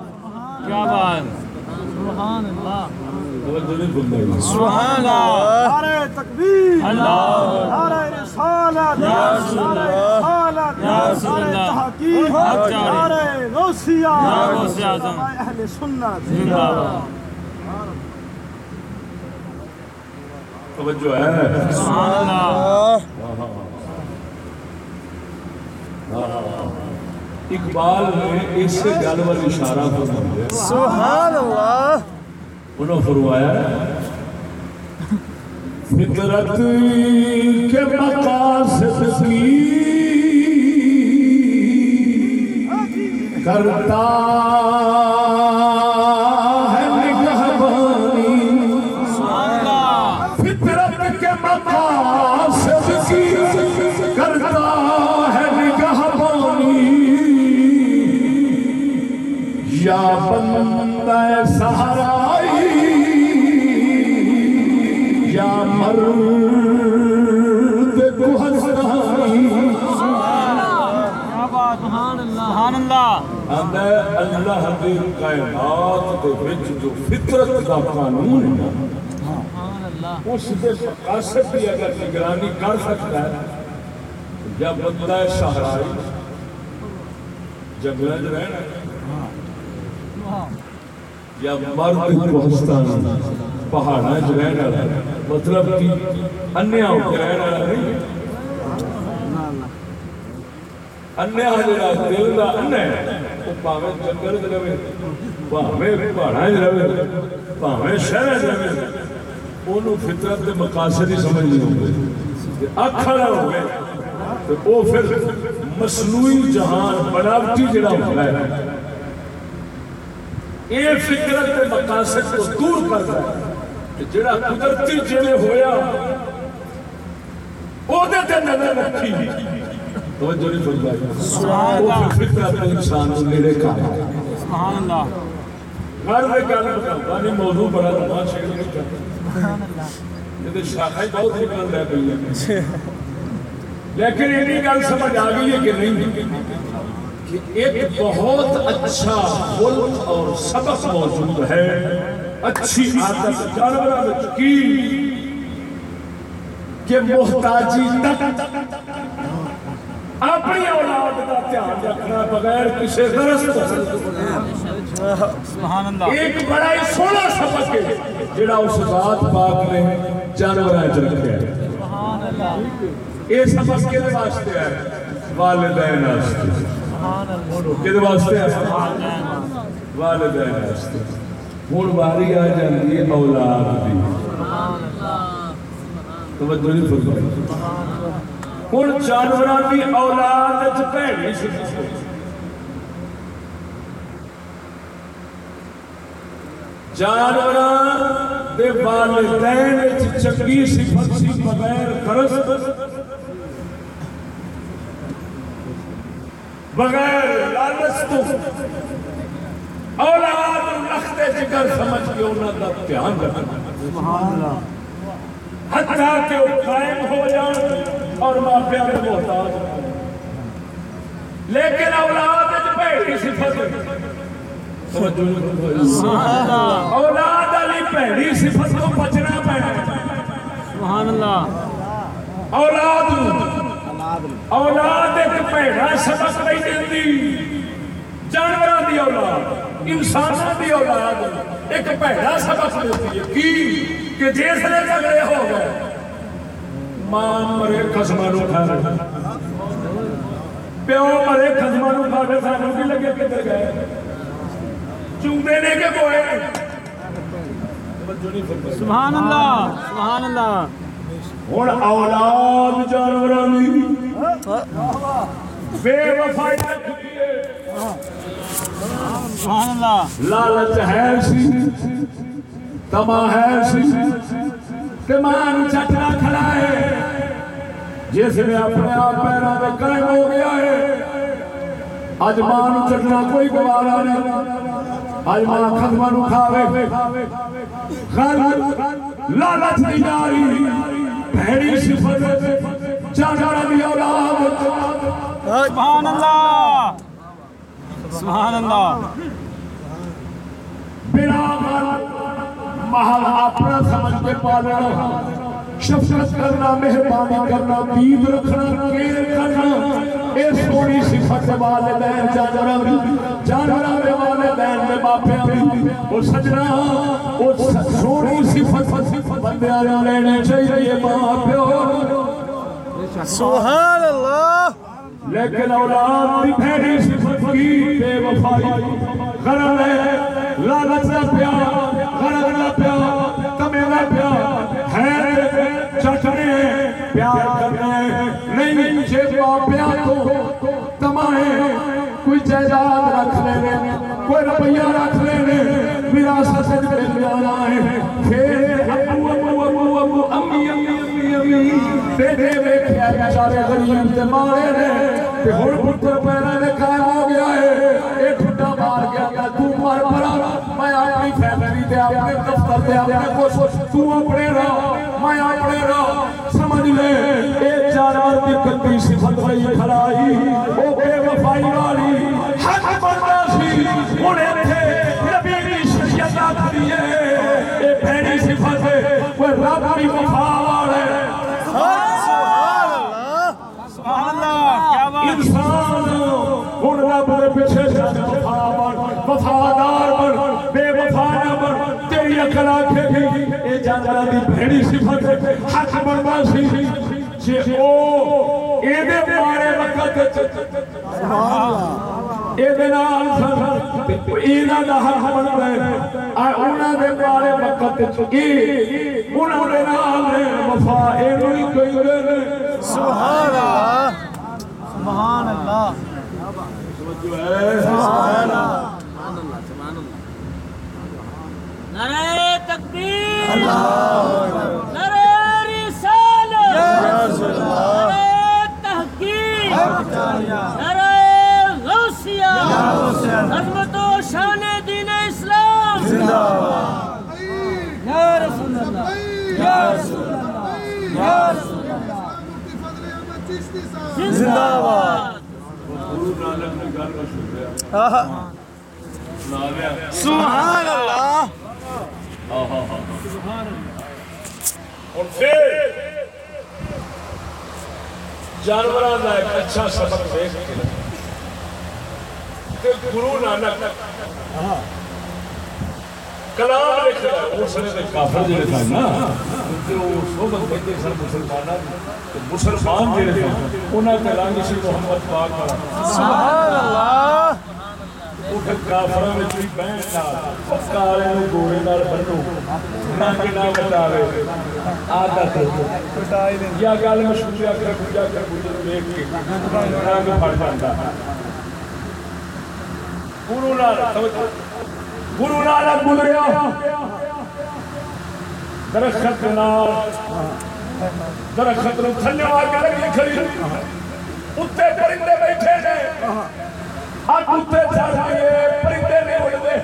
کیا بات۔ سبحان اللہ۔ نعرہ تکبیر اللہ نعرہ رسالت یا رسول اللہ تحقیق نعرہ غوثیہ یا غوث اعظم اہل سنت زندہ باد توجہ ہے سبحان اللہ اقبال نے اس گل اشارہ فرمایا۔ سبحان اللہ۔ انہوں فرمایا فطرت کے مقاصد کی کرتا اللہ. آندا اللہ دی کائنات دے وچ جو فطرت دا قانون ہے نا، اس دے مقاصد کی اگر نگرانی کر سکتا ہے یا بندہ صحرائی جنگلوں میں رہنا یا مرد کوہستان پہاڑاں وچ رہنا ہے مطلب کہ انیا ہو کے رہنا نہیں انیا جڑا دل دا انیا ہے وہ پاویں جنگل وچ رہے پاویں پہاڑاں وچ رہے پاویں شہر وچ رہے ਉਹਨੂੰ ਫਿਤਰਤ ਦੇ ਮਕਾਸਦ ਹੀ ਸਮਝ ਨਹੀਂ ਆਉਂਦੇ ਤੇ ਅੱਖ ਵਾਲਾ ਹੋ ਗਿਆ ਤੇ ਉਹ ਫਿਰ ਮਸਨੂਈ ਜਹਾਨ ਬਨਾਵਟੀ ਜਿਹੜਾ ਹੁੰਦਾ ਹੈ ਇਹ ਫਿਤਰਤ ਦੇ ਮਕਾਸਦ ਤੋਂ ਦੂਰ ਕਰਦਾ ਹੈ ਤੇ ਜਿਹੜਾ ਕੁਦਰਤੀ ਜਿਵੇਂ ਹੋਇਆ ਉਹਦੇ ਤੇ ਨਜ਼ਰ ਰੱਖੀ توجہ نہیں فرمائی۔ وہ پھر فطرت میں انسان کو نڑے کھا سبحان اللہ۔ گھر میں گل بتاؤں نہیں موضوع بڑا لمبا شیر نہیں کرتا یہ تو شاخہ ہی بہت نکل رہا پہ لیکن اتنی گل سمجھ آ گئی ہے کہ نہیں۔ کہ ایک بہت اچھا خلق اور سبق موجود ہے۔ اچھی عادت جانوروں میں کی کہ محتاجی تک اپنی اولاد کا دھیان رکھنا بغیر کسی غرض اللہ۔ ایک بڑا ہی سونا سبق ہے جڑا اس ذات پاک نے جانوراں وچ رکھیا ہے۔ سبحان اللہ۔ یہ سبق کدے واسطے ہے؟ والدین واسطے۔ سبحان اللہ۔ کدے واسطے ہے؟ والدین واسطے۔ ہن واری آ جاندی ہے اولاد دی۔ توجہ نہیں فرمائی۔ ہن جانوراں دی اولاد وچ بھڑی سی جانوراں دے والدین وچ چنگی صفت سی بغیر غرض بغیر لالچ تو اولاد لختے جگر سمجھ کے انہاں دا دھیان رکھنا سبحان اللہ حتیٰ کہ وہ قائم ہو جان اور مافیا میں محتاج ہو جان۔ لیکن اولاد وچ بھڑی صفت۔ اولاد والی بھڑی صفت تو بچنا پینا۔ سبحان اللہ اولاد اولاد ایک بھڑا سبق نہیں دیندی۔ جانوراں دی اولاد انساناں دی اولاد ایک بھڑا سبق دیتی ہے۔ کی؟ کہ جس نے جھگڑے ہو گئے ماں مرے قسماں نوں کھا رہا پیو مرے قسماں نوں کھا کے سانوں کی لگے کدھر گئے چوندے نے کہ کوئے سبحان اللہ سبحان اللہ ہن اولاد جانوراں دی بے وفائی سبحان اللہ لالچ ہے سی تما ہے سی تے مان چٹنا کھڑا ہے جس نے اپنے آپ پیروں پہ قائم ہو گیا ہے اج ماں نو چٹنا کوئی گوارا نہیں۔ اج ماں خدمہ نو کھاوے۔ غل لالچ نہیں جاری بھڑی صفت جانورا دی اولاد۔ سبحان اللہ۔ سبحان اللہ۔ بنا مال محل اپنا سمجھ کے پالنا شفقت کرنا مہربانی کرنا دید رکھنا کیر کرنا۔ اے سونی صفت والدین جانوراں دی جانوراں دے والدین دے ماپیاں دی۔ او سجنا او سونی صفت بندیاں نے لینے چاہیے ماں پیو۔ سبحان اللہ لیکن اولاد کی بھیڑی صفت کی بے وفائی۔ غرض ہے لالچ نہ پیا غرض نہ پیا تمے نہ پیا۔ ہے چٹنے پیار کرنے نہیں جے پیا تو تمائے کوئی جائیداد رکھ لینے کوئی روپیہ رکھ لینے وراثت سے مل جانا ہے۔ پھر ابو ابو ابو ابو، امی امی امی امی۔ بیٹے ویکھیا بیچارے غریب تے مارے نے تے ہن پتر پیرا نے قائم ہو گیا ہے۔ اے ٹھڈا مار گیا کہ تو مر پڑا۔ میں اپنی فیملی تے، اپنے دفتر تے، اپنے کچھ، تو اپنے رہا میں اپنے رہا سمجھ لے اے جانور دی گندی صفت وہی کھڑائی او بے وفائی والی حق بندا سی۔ ہن ایتھے نبی دی شریعت آکھدی ہے۔ اے بھڑی صفت کوئی رب دی وفا والے سبحان اللہ سبحان اللہ کیا بات۔ انسان ہن رب دے پیچھے چل وفا عقل آکھے گی اے جانوراں دی بھڑی صفت ہے حق بندا سی جے او اے دے مارے وقت اے دے نال سن اینا دا حق بندا ہے آ انہاں دے مارے وقت اے انہاں دے نال وفا اے نو ہی کوئی نے سبحان اللہ سبحان اللہ نعرہ تکبیر نعرہ رسالت نعرہ تحقیق نعرہ غوثیہ عظمت و شان دین اسلام۔ یا رسول اللہ یا رسول اللہ یا رسول اللہ۔ زندہ باد سبحان اللہ۔ اور پھر جانوراں دا ایک اچھا سبق دیکھ کے کہ گرو نانک کلام لکھدا ہے اس نے تے کافر جڑے سن نا۔ تے او صحبت کہتے سن مسلماناں دی۔ تے مسلمان جڑے سن انہاں تے رنگ سی محمد پاک والا۔ سبحان اللہ۔ وہ پھر کافراں وچ بھی بہن نال او کالے نوں گورے نال بنو رنگ نہ بتاوے عادت یا گل مشہور یا کر پوجا کر پوجا دیکھ کے رنگ پھڑ جاتا گرو نال گرو نالک گزریا۔ درخت نال، درخت نو تھلے آ کے لگی کھڑی۔ اتنے پرندے بیٹھے نے۔ ہاتھ اتنے چڑھ گئے پرندے نہیں اڑتے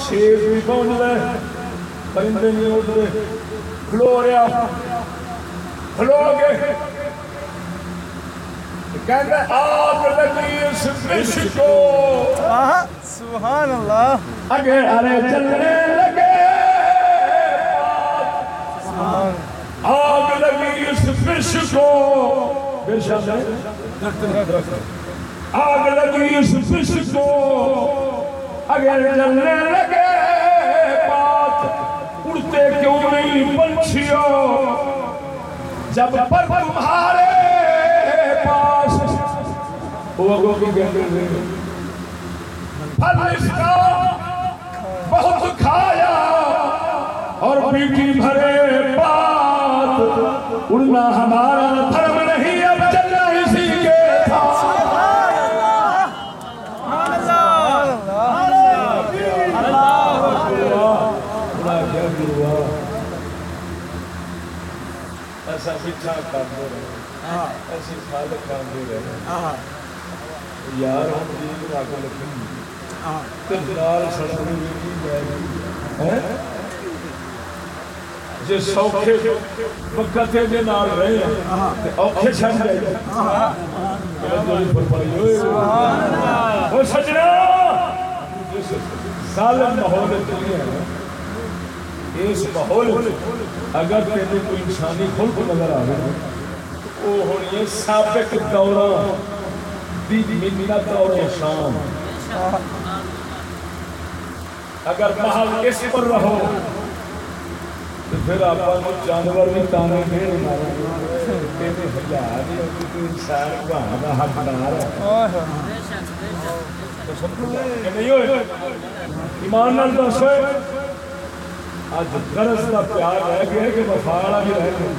شیر بھی پہنچ رہے پرندے نہیں اڑتے کھلو رہا کھلو گئے کہتے آگ لگی اس فش کو سبحان اللہ اگے ارے چلنے لگے آگ لگی اس فش کو بے شک آگ لگی اس فش کو۔ اگر جلنے لگے بات اڑتے کیوں نہیں پنچھیوں؟ جب پر تمہارے پاس وہ اگوں کی گندے ہوئے پھل اس کا بہت کھایا اور پیٹی بھرے بات اڑنا ہمارا دھرم نہیں اب چلنا اسی کے تھا ایسا میٹھا کام دے رہے پھل کام دے رہے یار ہم جی رکھ لکھیں تجار سڑکیں بھی ہیں؟ جے سوکھے وقت دے نال رہے ہیں تے اوکھے چھڑ گئے فرمائی ہوئے۔ او سجنا! ظالم ماحول چلی ہے۔ اس ماحول اگر تیرے کوئی انسانی خلق نظر آ رہا وہ ہونی ہے سابق دوران دی منت اور احسان اگر محل اس پر رہو تو پھر آپ کو جانور بھی تانے دے تیرے ہزار انسان بہانا حقدار ہے ایمان نال دسو اج غرض کا پیار رہ گیا کہ وفا والا بھی رہ گیا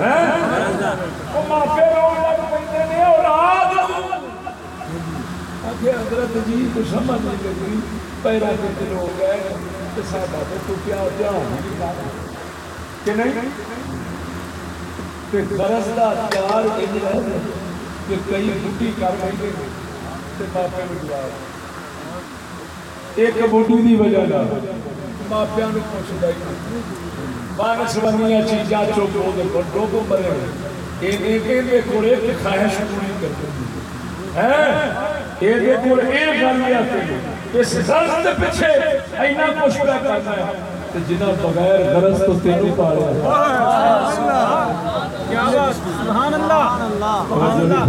ہیں وہ ماپے روز لگ پہ نے اولاد آگے حضرت جی تو سمجھ نہیں لگی پیرا کے دل ہو گئے تو سادہ تو تو کیا دھیان ہی نہیں کہ نہیں کہ غرض کا پیار انج ہے کہ کئی بوٹی کر بیٹھے تے ماپے ਨੂੰ جواب ایک بوٹی دی وجہ ماں پیاں نو پوچھدا ہی بارش بنیا چوک ہو دیکھو پر ڈوگو بنے اے خواہش پوری کر ہے؟ اے اے اس غرض اینا کرنا ہے۔ بغیر غرض تو تینو پالیا سبحان اللہ۔ سبحان اللہ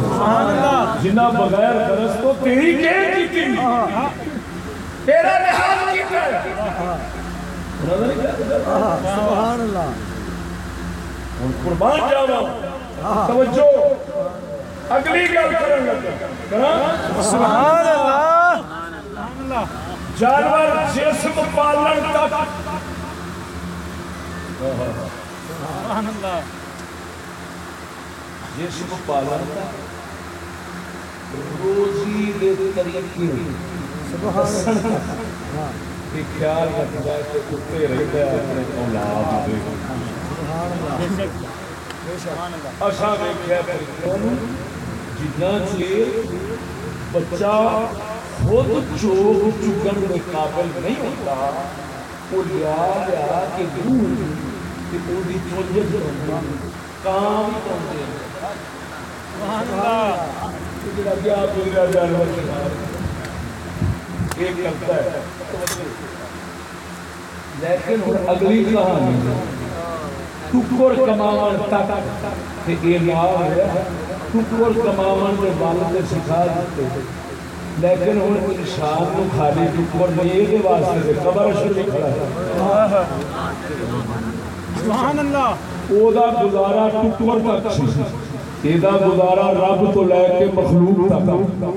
سبحان اللہ بغیر غرض تو تیری کے تیرا لحاظ کدھر سبحان اللہ۔ قربان جاوا ہاں۔ توجہ۔ اگلی گل کرن لگا سبحان اللہ سبحان اللہ۔ جانور جسم پالن تک۔ سبحان اللہ۔ جسم پالن تک۔ روزی دے طریقے۔ ہاں۔ اچھا بچہ خود چوک چکن کے قابل نہیں ہوتا وہ لیا لیا کے دور کہ وہ بھی چوجے کرنا کام ہی پہنچے سبحان اللہ۔ جڑا گیا گزرا جانور ایک ہے۔ لیکن اگلی کہانی شکر کماون تک تے اے نام ہے شکر کماون دے والد نے سکھا دیتے لیکن ہن انسان نو خالی شکر نہیں دے واسطے تے قبر شری کھڑا ہے۔ سبحان اللہ۔ او دا گزارا شکر تک سی۔ اے دا گزارا رب تو لے کے مخلوق تک۔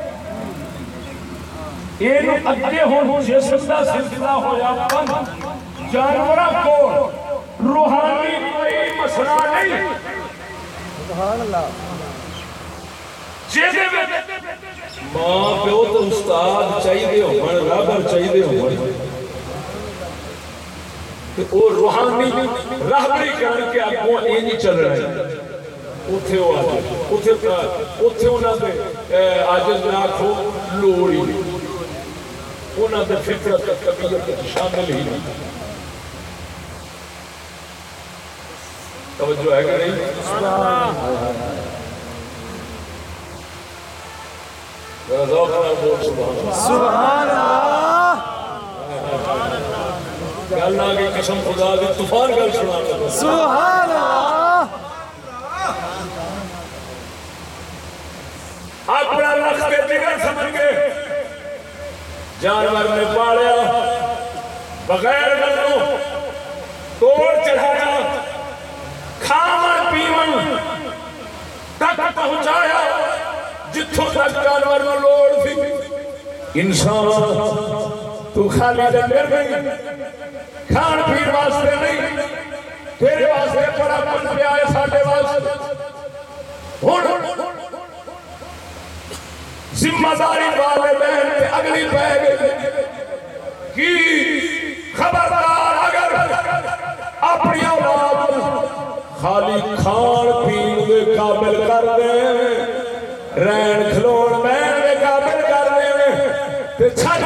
اینو اگے ہون جسم دا سلسلہ ہویا بند جانوراں کو روحانی کوئی مسئلہ نہیں سبحان اللہ جیسے میں ماں پیو تے استاد چاہیے دے ہون رب چاہیے دے ہون تے او روحانی رہبری کرن کے اگوں این چل رہا ہے اوتھے او اوتھے اوتھے انہاں دے عاجز نہ کھو لوڑی انہاں دے فطرت طبیعت شامل ہی نہیں۔ توجہ ہے کہ نہیں؟ سبحان اللہ۔ سبحان اللہ گل آ گئی قسم خدا دی طوفان گل سنا۔ سبحان اللہ۔ اپنا کے جگر سمجھ کے جانور نے پالیا۔ بغیر گلوں توڑ چڑھایا۔ کھاون پیون تک پہنچایا۔ جتھوں تک جانور نو لوڑ سی۔ انسان، تو خالی ڈنگر نہیں۔ کھان پین واسطے نہیں۔ تیرے واسطے بڑا کچھ پیا ہے ساڈے واسطے۔ ہن ذمہ داری والدین پہ اگلی پہ گئی کی خبردار اگر اپنی اولاد خالی کھان پین دے قابل کر دے رہن کھلون بہن دے قابل کر دے، تے چھڑ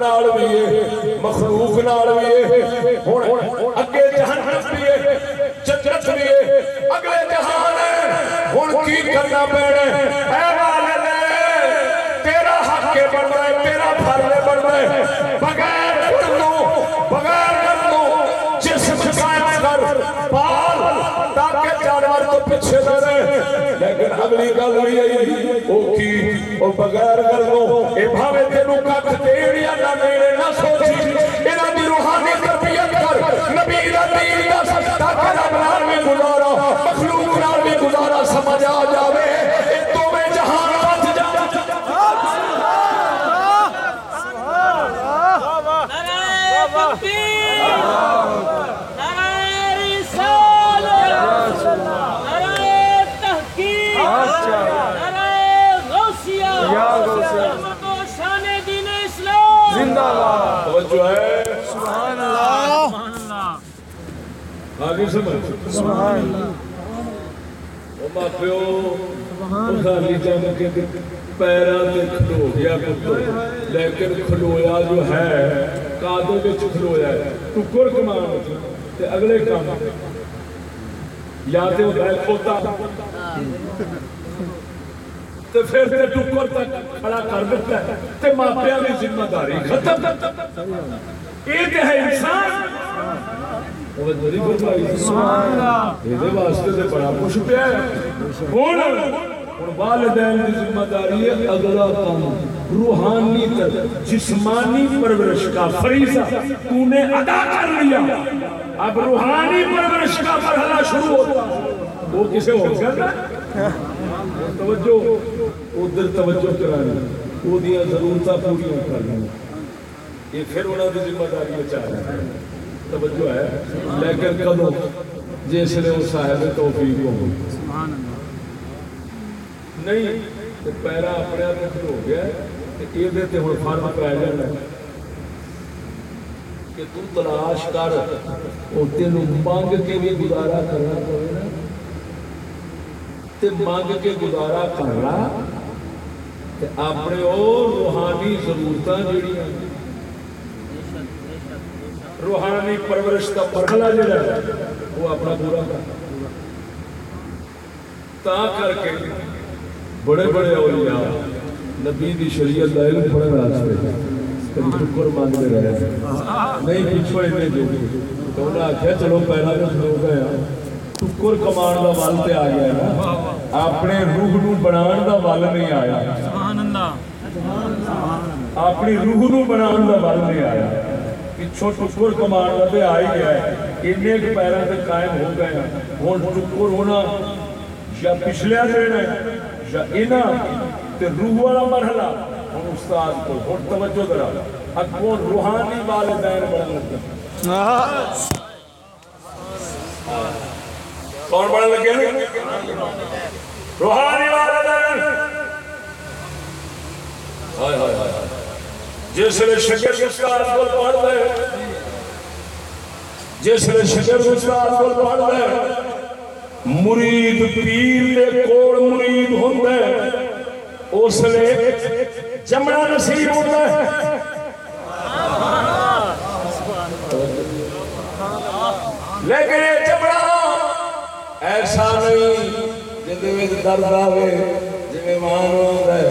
نال بھی ہے، مخلوق نال بھی ہے۔ ہن اگے جہنم بھی ہے، جنت بھی ہے۔ اگلے جہان ہے، ہن کی کرنا پینا ہے؟ اے تیرا حق ہے، تیرا فرض ہے۔ بغیر بغیر جسم قائم کر، پال، تاکہ جانور تو پیچھے نہ رہے۔ لیکن اگلی گل بھی آئی او بغیر گلوں اے بھاوے تینو کٹ دیڑ یا نہ دیڑ نہ سوچی انہاں دی روحانی تربیت کر نبی دا دین دس تاکہ رب نال وی گزارا مخلوق نال وی گزارا سمجھ آ جاوے اے دوویں جہان بچ جا نعرہ تکبیر نعرہ رسالت نعرہ تحقیق نعرہ غوثیہ یا غوثیہ۔ رحمت و شان دین اسلام زندہ توجہ ہے۔ سبحان اللہ۔ آگے سمجھ سبحان اللہ۔ وہ ماپیو وہ خالی جان کے پیروں تے کھلو گیا پتر لیکن کھلویا جو ہے کادو وچ کھلویا ہے۔ ٹکر کمان تے اگلے کام۔ یا تے وہ ہے کھوتا۔ تے پھر تے ٹکر تک کھڑا کر دیتا ہے تے ماپیاں دی ذمہ داری ختم۔ یہ تے ہے انسان۔ سبحان اللہ یہ واسطے تے بڑا کچھ پیا ہے۔ ہن ہن والدین کی ذمہ داری ہے اگلا کام روحانی تر جسمانی پرورش کا فریضہ۔ تو نے ادا کر لیا۔ اب روحانی پرورش کا مرحلہ شروع۔ ہوتا وہ کسے ہو گیا نا؟ توجہ، ادھر توجہ کرانی وہ دیا ضرورتاں پوریاں کرنی۔ یہ پھر انہوں کی ذمہ داری چاہ توجہ ہے۔ لیکن کدو جس نے وہ صاحب توفیق ہو۔ نہیں پیرا اپنے آپ ہو گیا یہ دے تے ہن جانا کہ تو تلاش کر، او تینوں مانگ کے بھی گزارا کرنا پڑے نا۔ تے مانگ کے گزارا کرنا تے اپنے او روحانی ضرورتاں جڑیاں روحانی پرورش کا مرحلہ جڑا ہے، وہ اپنا پورا کر۔ تا کر کے بڑے بڑے اولیاء نبی دی شریعت دا علم پڑھن واسطے کبھی ٹکر مانگتے رہے نہیں پچھو اینے جو تو انہوں نے آخیا چلو پہلا تو سنو گیا ٹکر کمان دا ول تے آ گیا نا اپنے روح نو بنان دا ول نہیں آیا اپنی روح نو بنان دا ول نہیں آیا پچھو ٹکر کمان دا تے آ گیا ہے اننے کے قائم ہو گئے ہیں ٹکر ہونا یا پچھلے دینا یا انہاں تے روح والا مرحلہ ہن استاد کو ہن توجہ کرا اگوں روحانی والدین بنن لگے سبحان اللہ کون پڑھنے لگے ہیں؟ روحانی والدین۔ ہائے جس لیے شکر گستار کو پڑھ دے جس لیے شکر گستار کو پڑھ دے مرید پیر لے کوڑ مرید ہوں دے اس لیے جمعہ نصیب ہوں دے لیکن یہ جمعہ ایسا نہیں جدے درد آوے جویں ماں روندا ہے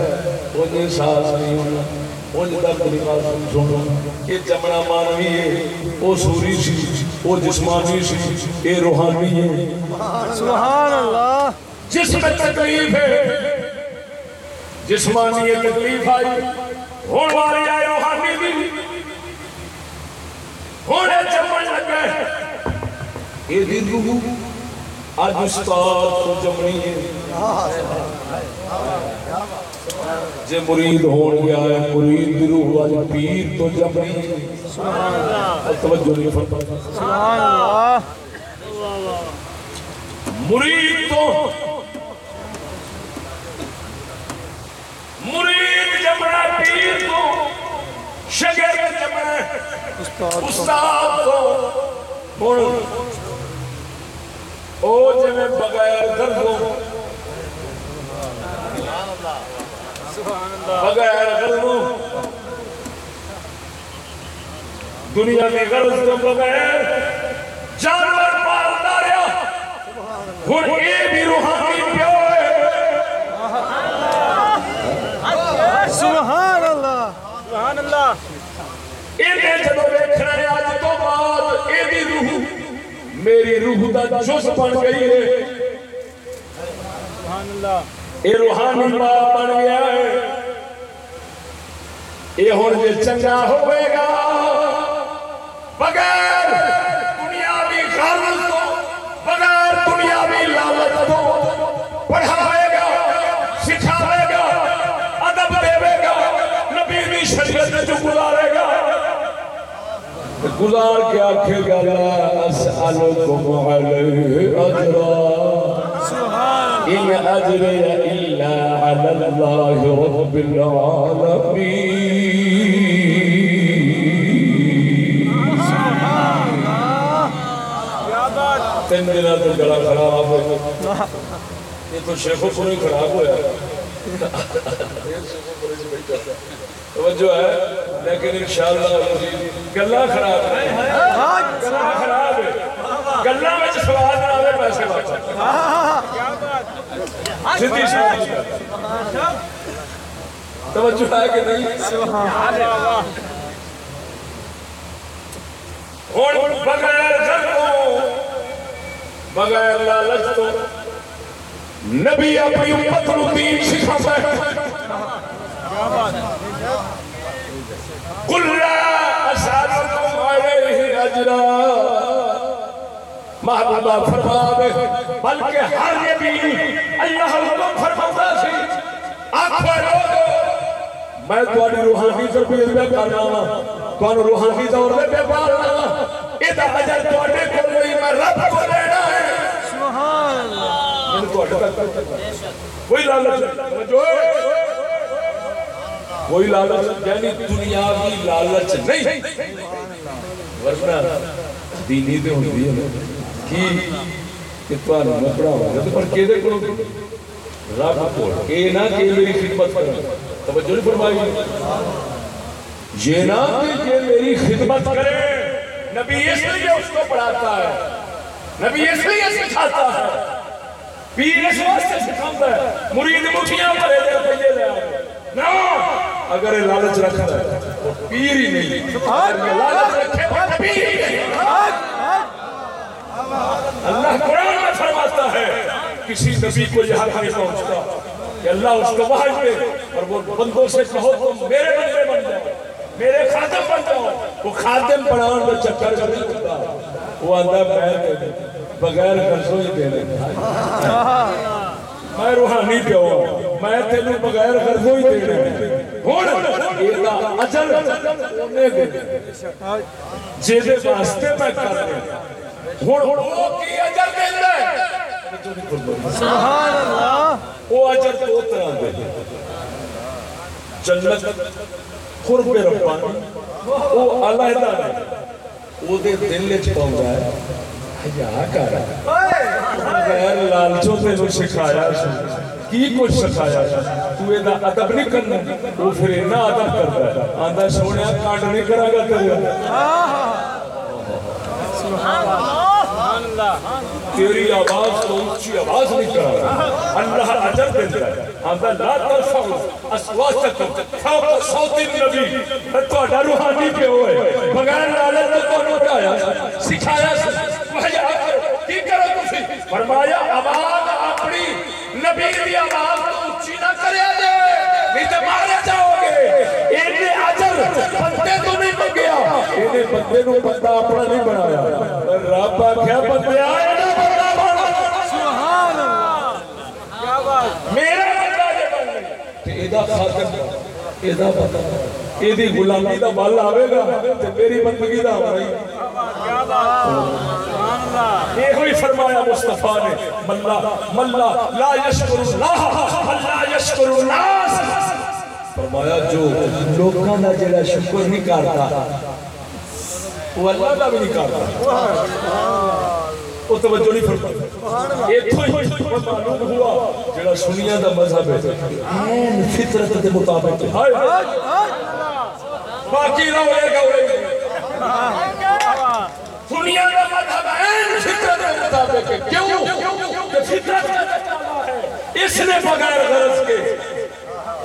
اونج احساس نہیں ہونا اونج درد دی محسوس ہونا یہ چمڑا مانوی ہے وہ سوری سی وہ جسمانی سی یہ روحانی ہے سبحان اللہ جسم تکلیف ہے جسمانی تکلیف آئی ہن واری آئے روحانی دی ہن چمڑ لگا ہے اے دی اج استاد تو جے مرید ہون گیا ہے، مرید دی روح والی پیر تو جمنی سبحان اللہ۔ توجہ نہیں فرما سبحان اللہ مرید تو مرید جمنا پیر تو شگرد جمنا استاد تو۔ ہن اوہ جو میں بغیر غرض ہوں بغیر غرض ہوں دنیا میں غرض تو بغیر جانور پالتا رہا ہن اے بھی روحانی پیو ہے۔ سبحان اللہ۔ سبحان اللہ۔ اے میں جب بیٹھ رہے آج تو بار اے بھی روحانی میری روح دا جس بن گئی ہے۔ سبحان اللہ اے روحانی باپ بن گیا ہے۔ اے ہن جے چنگا ہوے گا۔ بغیر دنیا دنیاوی غرض تو بغیر دنیا دنیاوی لالچ تو پڑھاوے گا سکھاوے گا ادب دے گا۔ نبی دی شریعت جو گزار کے آنکھیں گا تین دن تو گلا خراب ہو تو شیخو پوری خراب ہوا توجہ ہے، لیکن انشاءاللہ گلہ خراب ہے۔ گلہ خراب ہے۔ گلہ میں سوال نہ آئے پیسے واپس۔ سیدھی سوال توجہ ہے کہ نہیں؟ سبحان اللہ ہن بغیر غلطوں بغیر لالچ تو نبی اپنی امت کو دین سکھاتا ہے۔ محبوبہ فرماوے بلکہ ہر نبی اللہ حکم فرماتا سی آنکھ پر لوگ میں تو انہیں روحانی زربیر میں پارنا تو انہیں روحانی زور میں پہ پارنا ادھا بجر تو انہیں کل نہیں میں رب کو دینا ہے سبحان اللہ کوئی لالت ہے جو ہے کوئی لالچ یعنی دنیاوی لالچ نہیں۔ ورنہ دینی تے ہوندی ہے کی کہ تانوں میں پڑھاواں تے پر کیدے کولوں؟ رب کول۔ اے نہ کہ میری خدمت کرن۔ توجہ نہیں فرمائی۔ یہ نہ کہ میری خدمت کرے۔ نبی اس لیے اس کو پڑھاتا ہے۔ نبی اس لیے سکھاتا ہے۔ پیر اس واسطے سکھاتا ہے۔ مرید مٹھیاں بھرے دے پیے لے آئے۔ نہ اگر یہ لالچ رکھتا ہے تو پیر ہی نہیں اگر یہ لالچ رکھے تو پیر ہی نہیں اللہ قرآن میں فرماتا ہے کسی نبی کو یہ حق نہیں پہنچتا کہ اللہ اس کو وحج دے اور وہ بندوں سے کہو تم میرے بندے بن جاؤ میرے خادم بن جاؤ۔ وہ خادم بناؤ میں چکر کا نہیں ہوتا۔ وہ آندہ میں دے بغیر قرضوں ہی دے دے میں روحانی پیو ہاں۔ میں تینوں بغیر قرضوں ہی دے دے ہن ایدا اجر اونے دے جے دے۔ واسطے میں کر رہا ہن او کی اجر دیندا ہے؟ سبحان اللہ۔ وہ اجر دو طرح دے جنت، قرب ربانی وہ علیحدہ ہے۔ وہ دے دل وچ پاوندا ہے۔ حیا کر۔ غیر لالچوں تے نو سکھایا کی کچھ سکھایا تو دا ادب نہیں کرنا وہ پھر اینا ادب کرتا ہے۔ آندا سونیا کانڈ نہیں کرا گا تیرے تیری آواز تو اونچی آواز نہیں کر رہا اللہ اجر دیتا ہے۔ آندا لا ترفعوا اصواتکم فوق صوت النبی تہاڈا روحانی پہ ہوئے بغیر لالچ تو تانوں پڑھایا سکھایا وحیا کی کرو تسی؟ فرمایا آواز اپنی نبی دی آواز تو اونچی نہ کریا جے نہیں تے مارے جاؤ گے۔ اینے اجر بندے تو نہیں منگیا۔ اینے بندے نو بندہ اپنا نہیں بنایا۔ رب آکھیا بندے آئے نا بندہ بنا سبحان اللہ۔ کیا بات؟ میرا بندہ جے بن گیا۔ تے ایدا خاتم ایدا بندہ ایدی غلامی دا بل آوے گا تے میری بندگی دا کیا بات سبحان اللہ یہ ہوئی فرمایا مصطفیٰ نے ملا ملا لا یشکر اللہ اللہ یشکر الناس فرمایا جو لوکاں دا جڑا شکر نہیں کرتا وہ اللہ دا بھی نہیں کرتا وہ توجہ نہیں فرمایا ایتھوں ہی معلوم ہوا جڑا سنیاں دا مذہب ہے این فطرت دے مطابق ہے ہائے باقی رہے گا دنیا کا مذہب ہے فطرت کے مطابق ہے کیوں کہ فطرت کا تقاضا ہے اس نے بغیر غرض کے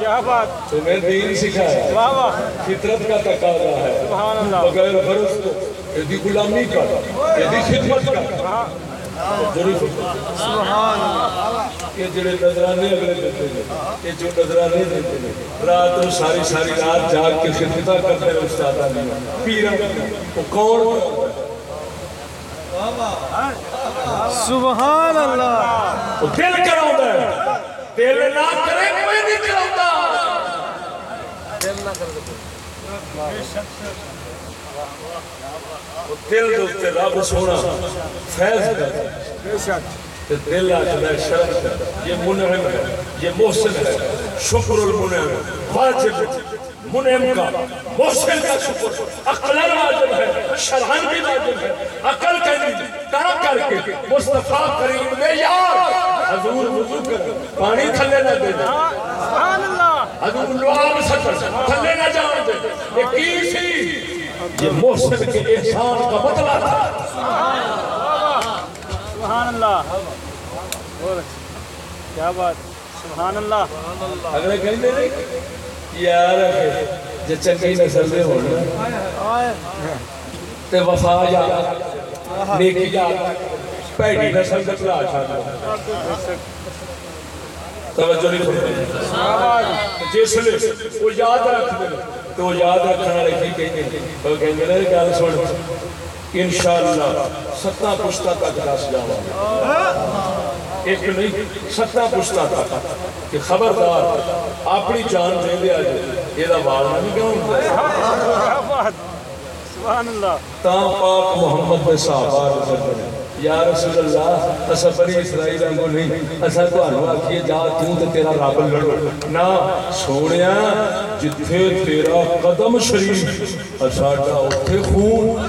کیا بات؟ تمہیں دین سکھایا واہ واہ۔ فطرت کا تقاضا ہے۔ سبحان اللہ۔ بغیر غرض کو یدی غلامی کا یدی خدمت کا۔ ضرور۔ سبحان اللہ۔ یہ جڑے نظرانے اگلے دیتے ہیں یہ جو نظرانے دیتے ہیں رات نو ساری ساری رات جاگ کے خدمتاں کرتے ہیں استاداں نے پیراں وہ کون؟ سبحان اللہ۔ دل کراؤندا ہے۔ دل نہ کرے کوئی نہیں کراؤندا وہ دل دے اوتے رب سونا، فیض کردا ہے تے دل آخر ہے شرم کر۔ یہ منعم ہے، یہ محسن ہے۔ شکر المنعم۔ واجب، منعم کا۔ محسن کا شکر۔ عقل واجب ہے شرحن بھی واجب ہے۔ عقل کا نہیں کہاں کر کے مصطفیٰ کریم نے یار، حضور وضو کر پانی تھلے نہ دے دے۔ سبحان اللہ۔ حضور لعاب سکر تھلے نہ جان دے یہ کی سی یہ محسن کے احسان کا مطلب تھا سبحان اللہ اچھا کیا بات سبحان اللہ اگلے کہندے نہیں یار جے چنگی نسل دے ہون تے وفا یا نیکی یا پیڑی نسل دے بلا چھاڑ توجہ نہیں فرمائی۔ جس لے وہ یاد رکھ دے تو یاد رکھنے والے کی کہیں وہ کہیں گے گل سن۔ انشاءاللہ ستاں پشتہ تک دس جاواں۔ ایک نہیں ستاں پشتہ تک۔ کہ خبردار اپنی جان دے دیا جائے یہ وال نہیں بات سبحان اللہ۔ تا پاک محمد دے صحابہ رضی اللہ یا رسول اللہ اسا بنی اسرائیل کو نہیں۔ اسا تانوں آکھیے جا تو تے تیرا رب لڑو۔ نہ سونیا جتھے تیرا قدم شریف اساڈا اوتھے خون۔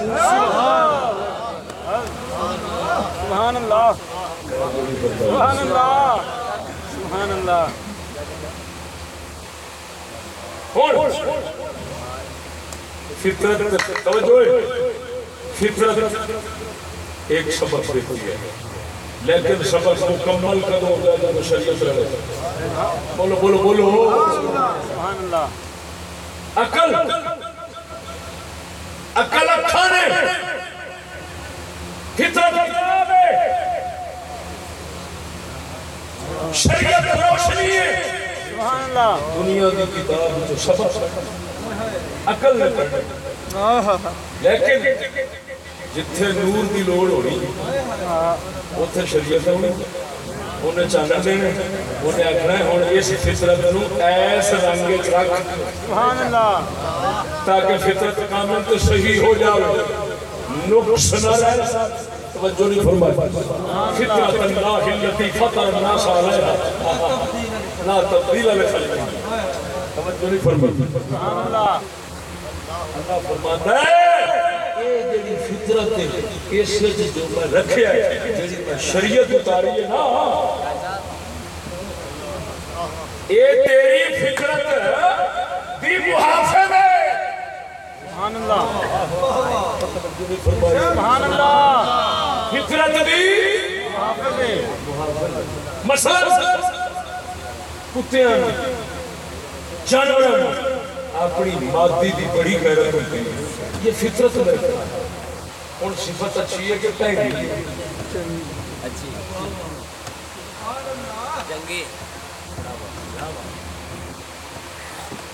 سبحان اللہ۔ سبحان اللہ۔ سبحان اللہ۔ ہن فطرت توجہ۔ فطرت ایک سبق دیتی ہے لیکن سبق مکمل کدو ہوتا ہے جب شریعت رہے۔ بولو بولو بولو۔ سبحان اللہ عقل عقل اکھانے۔ فطرت کتاب شریعت روشنی ہے۔ سبحان اللہ دنیا کی کتاب جو سبق عقل نے پڑھنا لیکن جتھے نور دی لوڑ ہونی اتنے شریعت ہونی انہیں چانن دینا انہیں آخنا ہوں اس فطرت نو ایس رنگ رکھ سبحان اللہ تاکہ فطرت کامل تو صحیح ہو جائے نقص نہ رہے توجہ نہیں فرمائی فطرت اللہ التي فطر الناس عليها لا تبديل لخلق توجہ نہیں فرمائی سبحان اللہ اللہ فرماتا ہے جڑی فطرت ہے اس وچ جو میں رکھیا ہے جڑی میں شریعت اتاری ہے نا۔ یہ تیری فطرت دی محافظ ہے۔ سبحان اللہ۔ سبحان اللہ۔ فطرت دی حافظ ہے۔ مثلا کتیاں جانور اپنی مادی دی بڑی غیرت ہوتی ہے۔ یہ فطرت میں۔ ہوں صفت اچھی ہے کہ پہلی ہے؟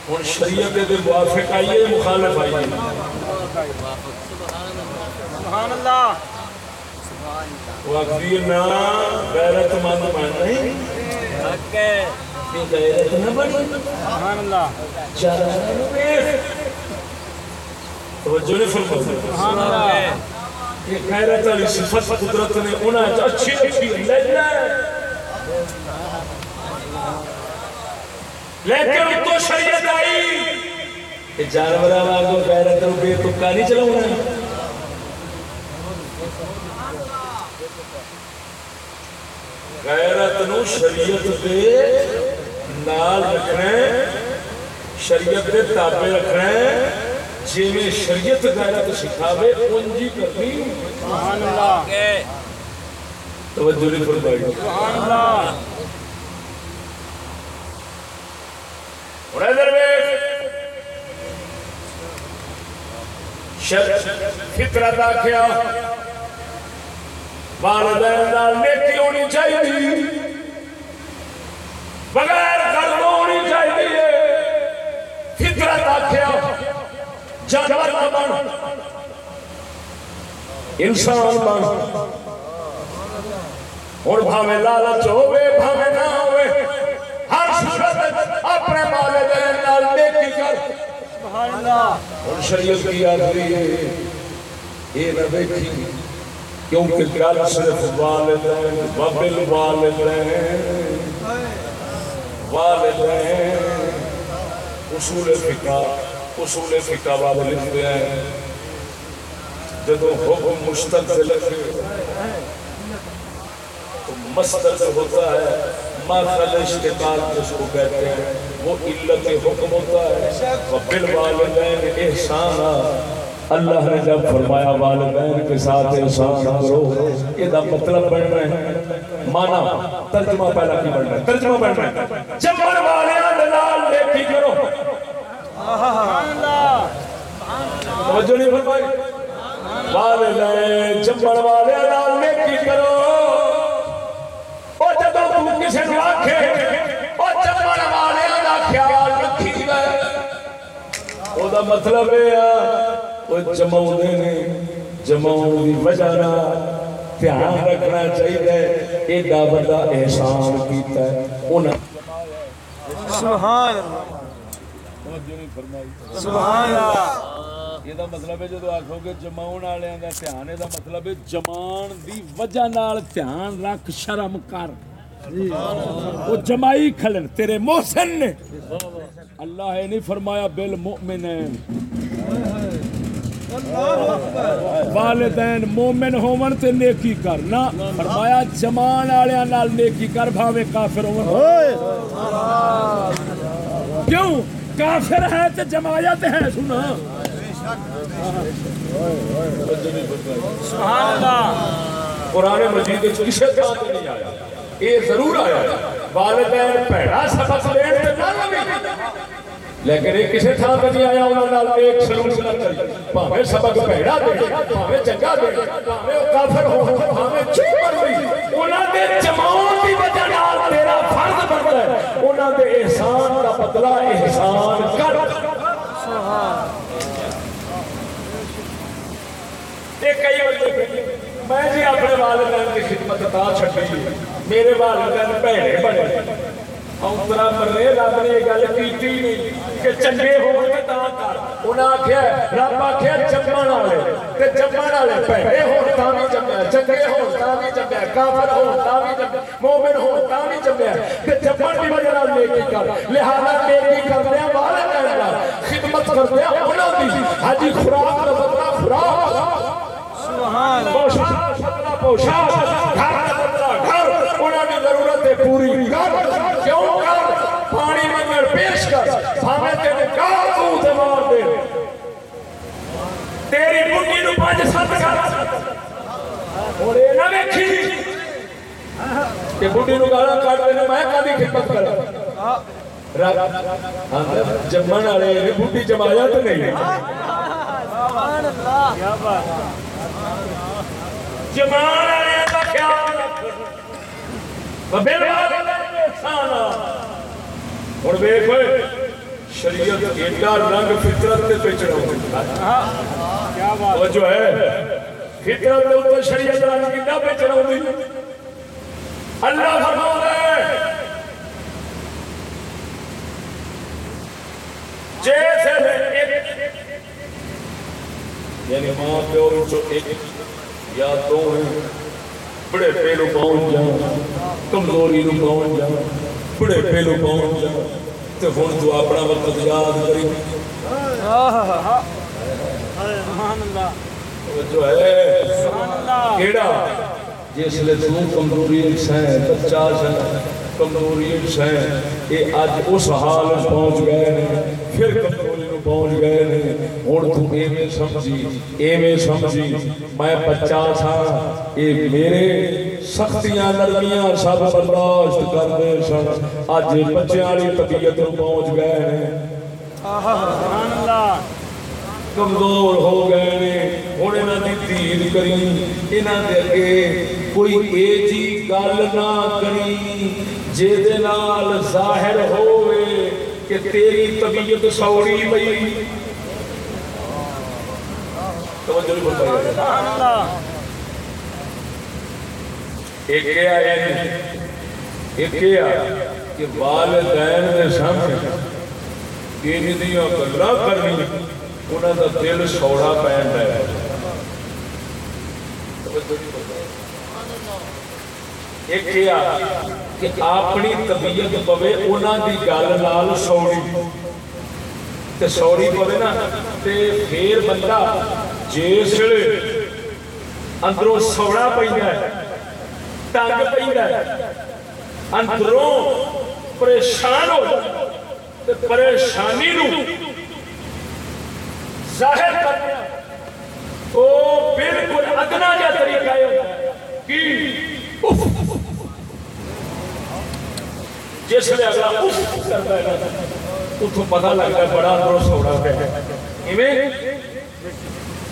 ہوں شریعت دے موافق آئیے مخالف آئیے سبحان اللہ وہ آخری نا غیرت مند بن۔ نہیں یہ غیرت نہ بنی۔ سبحان اللہ توجہ نہیں فرمائی۔ سبحان اللہ یہ غیرت والی صفت قدرت نے انہاں وچ اچھی اچھی لینا لیکن تو شریعت آئی کہ جانوراں واਂਗو غیرت نو بے تکا نہیں چلاونا غیرت نو شریعت دے نال رکھنا ہے، شریعت دے تابع رکھنا جی ہے جویں شریعت غیرت سکھاوے اونجی کرنی سبحان اللہ توجہ نہیں فرمائی۔ سبحان اللہ اور ادھر ویکھ شر فطرت آکھیا والدین نال نیکی ہونی چاہیے۔ بغیر گل ہونی چاہیے۔ فطرت آکھیا جانور نہ بن۔ انسان بن۔ اور بھاوے لالچ ہوے بھاوے نہ ہوے ہر صورت اپنے والدین نال نیکی کر۔ سبحان اللہ اور شریعت کی آخری ہے۔ یہ نہ دیکھی کیونکہ گل صرف والدین وبل والدین۔ والدین، اصول فقہ۔ اصول فقہ والے لکھتے ہیں جدو حکم مشتق سے لکھے تو مصدر سے ہوتا ہے۔ ماخل اشتقال جس کو کہتے ہیں، وہ علت حکم ہوتا ہے۔ وبالوالدین احسانا اللہ نے جب فرمایا والدین کے ساتھ احسان کرو، یہ دا مطلب بننا ہے مانا، ترجمہ پہلا کی بننا ہے؟ ترجمہ بننا ہے۔ جمن والیاں دے نال نیکی کرو توجہ نہیں فرمائی والدین جمن نال نیکی کرو او جدوں تو کسے آکھے او جمن دا خیال رکھی او دا مطلب ہے او جماؤں دے نے جماؤں دی وجہ نال دھیان رکھنا چاہیے، ایڈا بڑا احسان کیتا ہے انہاں سبحان اللہ۔ سبحان اللہ یہ مطلب ہے جدو گے جماؤن دھیان مطلب ہے جمان دی وجہ نال دھیان رکھ شرم کر۔ وہ جمائی کھلن تیرے محسن نے۔ اللہ نے نہیں فرمایا بل مومن والدین مومن ہومن تے نیکی کر۔ نہ فرمایا جمان والوں نال نیکی کر بھاوے کافر ہون۔ کیوں؟ کافر ہے تے جمایا تے ہے سنا سبحان اللہ۔ قرآن مجید وچ کسے تھاں تے نہیں آیا۔ یہ ضرور آیا والدین بھڑا سبق دین تے نہ لوی لیکن یہ کسے تھاں تے نہیں آیا، انہاں نال ایک سلوک نہ کری۔ بھاوے سبق بھڑا دے، بھاوے چنگا دے، بھاوے کافر ہو، بھاوے چپ ہوئی۔ انہاں دے جماؤں دی وجہ نال تیرا رحمت ہے۔ انہاں دے احسان کا بدلہ احسان کر۔ تے کئی بندے میں جی اپنے والدین کی خدمت تا چھڈی، میرے والدین پہلے بڑے اونترا مرے رب نے گل کیتی نہیں کہ چنگے ہون تے تا کر انہاں آکھیا رب آکھیا جمن والے تے جمن والے بھڑے ہون تا بھی جمیا چنگے ہون تا بھی جمیا کافر ہون تا بھی جمیا مومن ہون تا بھی جمیا تے جمن دی وجہ نال نیکی کر لہذا نیکی کردے والدین نال خدمت کردے انہاں دی حاجی خوراک دا بدلہ خوراک سبحان اللہ پوشاک اپنا پوشاک گھر کا بدلا گھر نے پوری کر کیوں کر؟ پانی منگل پیش کر ہمیں تیرے کار تو تے مار دے۔ تیری بڑی نو پانچ سات کر۔ اور اے نہ ویکھی۔ کہ بڑی نو گالا کاٹ دینا میں کدی خدمت کرا رب جمن والے نے بڈی جمایا تو نہیں۔ سبحان اللہ کیا بات جمان والے دا خیال رکھ بے افسانہ اور بے کوئی شریعت ایڈا رنگ فطرت کے پہ چڑھا وہ جو ہے فطرت کے اوپر شریعت رنگ ایڈا پہ چڑھا دی اللہ فرما ہے جیسے ایک یعنی ماں پیو جو ایک یا دو ہیں بڑے پیلو پاؤں جاؤں کمزوری نو پہنچ جا، بڑے پہلو پہنچ جا، تے ہن تو اپنا وقت یاد کری سبحان اللہ جو ہے۔ سبحان اللہ کیڑا؟ جس لے تو کمزوری سہ بچہ سہ کمزوری سہ یہ اج اس حال پہنچ گئے پھر کمزوری پہنچ گئے نے ہن تو ایویں سمجھی ایویں سمجھی میں بچہ تھا اے میرے سختیاں نرمیاں سب برداشت کردے سن اج بچیاں والی طبیعت نو پہنچ گئے نے سبحان اللہ کمزور ہو گئے نے ہن انہاں دی تیر کری انہاں دے اگے کوئی اے جی گل نہ کری جے دے نال ظاہر ہوئے کہ تیری طبیعت سوڑی پئی توجہ نہیں فرمائی۔ سبحان ایک کیا ہے ایک کیا کہ والدین دے سامنے یہ دیاں گلاں کرنی انہاں دا دل سوڑا پیندا ہے۔ ایک کیا کہ اپنی طبیعت پوے انہاں دی گل نال سوڑی تے سوڑی پوے نا تے پھر بندہ جس ویلے اندروں سوڑا پیندا ہے تنگ پیندا ہے اندروں پریشان ہو تے پریشانی نو ظاہر کرنا او بالکل ادنا جا طریقہ ہے کہ جس لیے اگلا اف کرتا ہے اتو پتہ لگتا ہے بڑا اندروں سوڑا ہے۔ ایویں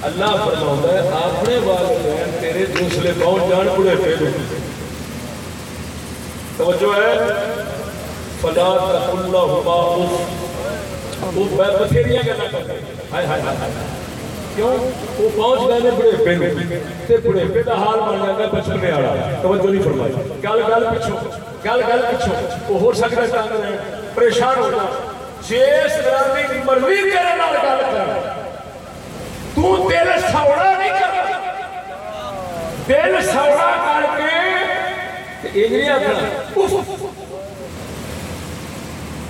اللہ فرماؤں ہے، اپنے والدین تیرے دوسرے پہنچ جان بڑے پہلو توجہ ہے۔ فلا تقل لهما اف۔ وہ بے بتھیریاں گلا کرتے ہائے ہائے ہائے کیوں؟ وہ پہنچ گئے نے بڑے پہلو تے بڑے پہ دا حال بن جاتا ہے بچپنے والا۔ توجہ نہیں فرمائی۔ گل گل پچھو گل گل پچھو وہ ہو سکتا ہے تنگ رہے پریشان ہونا جس طرح کی مرضی تیرے نال گل کر تو دل سوڑا نہیں کرنا دل سوڑا کر کے تے یہ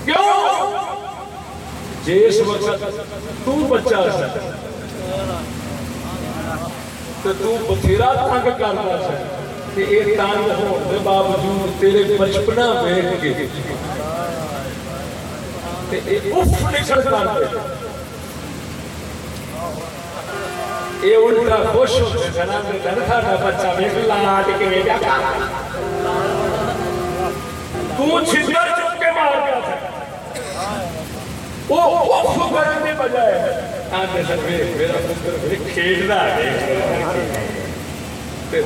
کیوں جس وقت تو بچہ سی تے تو بتھیرا تنگ کرتا سی تے یہ تنگ ہونے کے باوجود تیرے بچپنا ویکھ کے تے یہ اف نکل کر دے۔ یہ الٹا خوش ہوتے جنا گھر ساڈا بچہ ویکھ لاڈ کے ویکھ۔ تو چھتر چپ کے مار گیا تھا۔ وہ اف کرنے کے بجائے آندے سر ویکھ، میرا پتر ویکھ کھیڈدا ہے۔ تے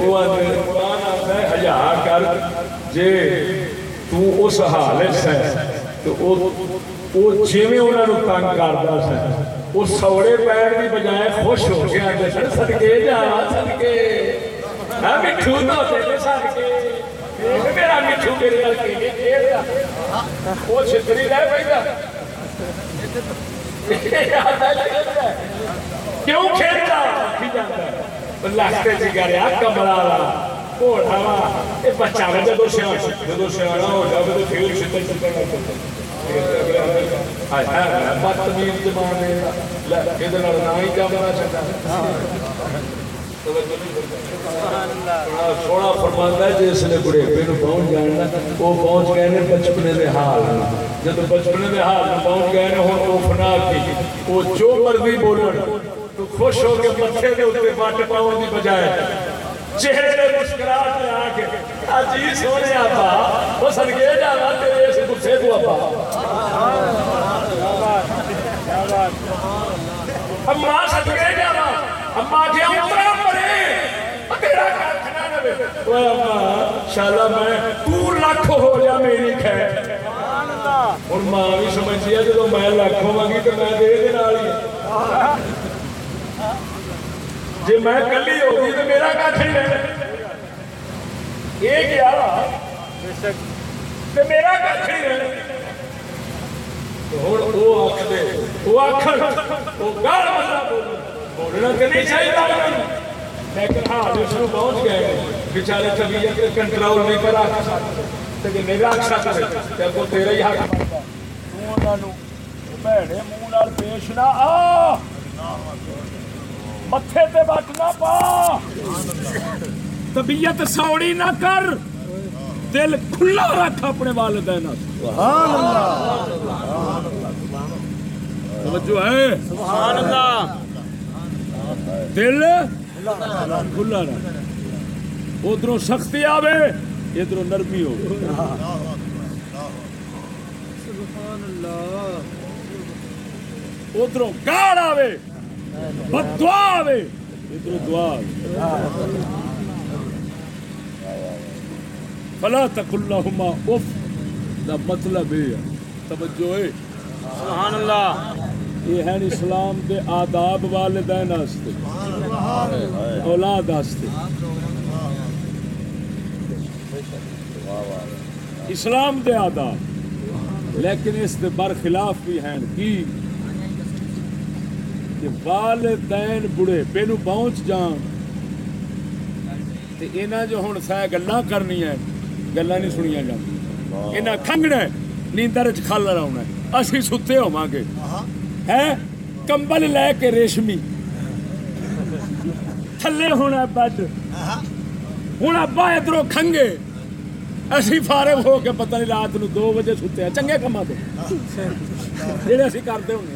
تنگ کردا ہے او سوڑے پیر دی بجائے خوش ہو کے کیوں کھیلتا اللہ کے جگارے آپ کا کوڑا والا اے بچہ میں جدو شیان جدو شیانا ہو جاوے تو پھر شتے شتے نہ کرتا ہائے ہائے بدتمیز ادھر نہ ہی کا بنا چکا سونا فرماندہ ہے جس نے بڑے پہ نو پہنچ جانا وہ پہنچ گئے نے بچپنے دے حال جب بچپنے دے حال پہنچ گئے نے ہن وہ فنا کی وہ جو مرضی بولن تو خوش ہو کے متھے دے اوپر بٹ پاؤں دی بجائے چہرے مشکرات میں لا کے اجی سونے آپا او صدقے جانا تیرے اس غصے دو آپا۔ اما صدقے جاوا اما کے اوترا پڑے، تیرا کھنا نبے وے اوے اما شالا میں پور لکھو ہو جا میری کھے۔ اور ماں بھی سمجھتی ہے جب میں لکھو مانگی تو میں دے دے نال ہے جی میں کلی ہو گئی تو میرا کا کھڑی رہنا ہے یہ کیا تو میرا کا کھڑی رہنا ہے تو وہ آکھ دے وہ آکھ دے وہ گاڑ مزا بولنا کنی چاہیے تھا میں کہا ہاں دوسروں پہنچ گئے ہیں بیچارے طبیعت کے کنٹرول نہیں کر آکھ ساتھ تاکہ میرا آکھ ساتھ رہے تھے کہ وہ تیرا ہی حق مانتا ہے مونہ نو بیڑے مونہ پیشنا آہ ناہ مانتا ہے متھے تے بات نہ پا طبیعت سوڑی نہ کر دل کھلا رکھ اپنے والدین سبحان اللہ توجہ ہے سبحان اللہ دل کھلا رکھ ادھروں سختی آوے ادھر نرمی ہو ادھر گاڑ آوے فلا تک اف مطلب یہ توجہ ہے سبحان اللہ یہ اسلام کے آداب والدین اولاد اسلام کے آداب لیکن اس کے برخلاف بھی ہیں کی کہ والدین بڑے نو پہنچ جان تو اینا جو ہن سا گلاں کرنی ہے گلاں نہیں سنیا جاندی اینا کھنگنا ہے نیندر وچ کھل راونا اسی ستے ہوواں گے ہے کمبل لے کے ریشمی۔ تھلے ہونا بڈ ہن ابا ادھروں کھنگے۔ اسی فارغ ہو کے پتہ نہیں رات نو 2 بجے ستے ہیں۔ چنگے کماں تو جڑے اسی کردے ہونے۔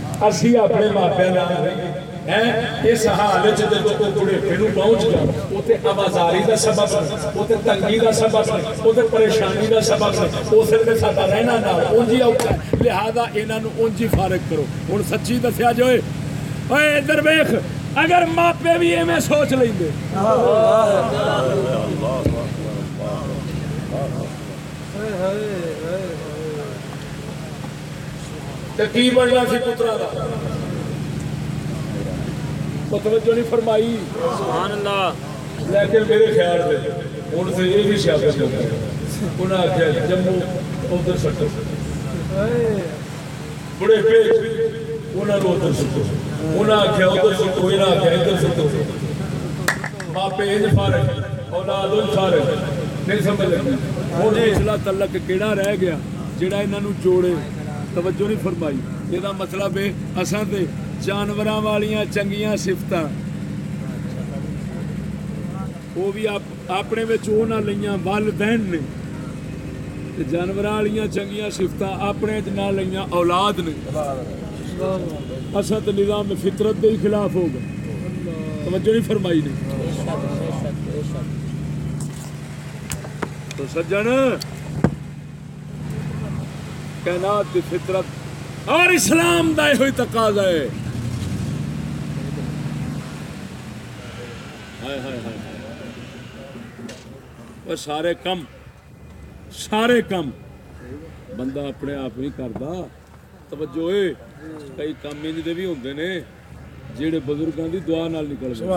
اسی اپنے ماپیا لہذا فارغ کرو ہوں سچی دسیا جو ادھر اگر ماپے بھی ایویں سوچ لیں اللہ تو کی بننا سی پترا کا توجہ نہیں فرمائی۔ سبحان اللہ لیکن میرے خیال سے ان سے یہ بھی شابش کرتا ہے انہیں آخیا جموں ادھر سٹو۔ بڑے پیٹ انہوں نے ادھر سٹو۔ انہیں آخیا ادھر سٹو انہیں آخیا ادھر سٹو۔ ماپے انج فارغ اولاد ان فارغ نہیں سمجھ لگی؟ جی۔ ہوں پچھلا تعلق کہڑا رہ گیا جڑا انہوں جوڑے۔ توجہ نہیں فرمائی۔ یہ مطلب ہے اصل تے جانوراں والیاں چنگیاں سفتاں وہ بھی آپ اپنے وہ نہ لئیاں والدین نے۔ جانوراں والیاں چنگیاں سفتاں اپنے نہ لئیاں اولاد نے۔ اصل تے نظام فطرت دے خلاف ہو گئے۔ توجہ نہیں فرمائی نے۔ تو سجن۔ کائنات کی فطرت اور اسلام دا ہوئی تقاضا ہے۔ اور سارے کم سارے کم۔ بندہ اپنے آپ نہیں کرتا۔ توجہ اے کئی کام انج دے بھی ہوندے نے جڑے بزرگاں دی دعا نال نکل گئے۔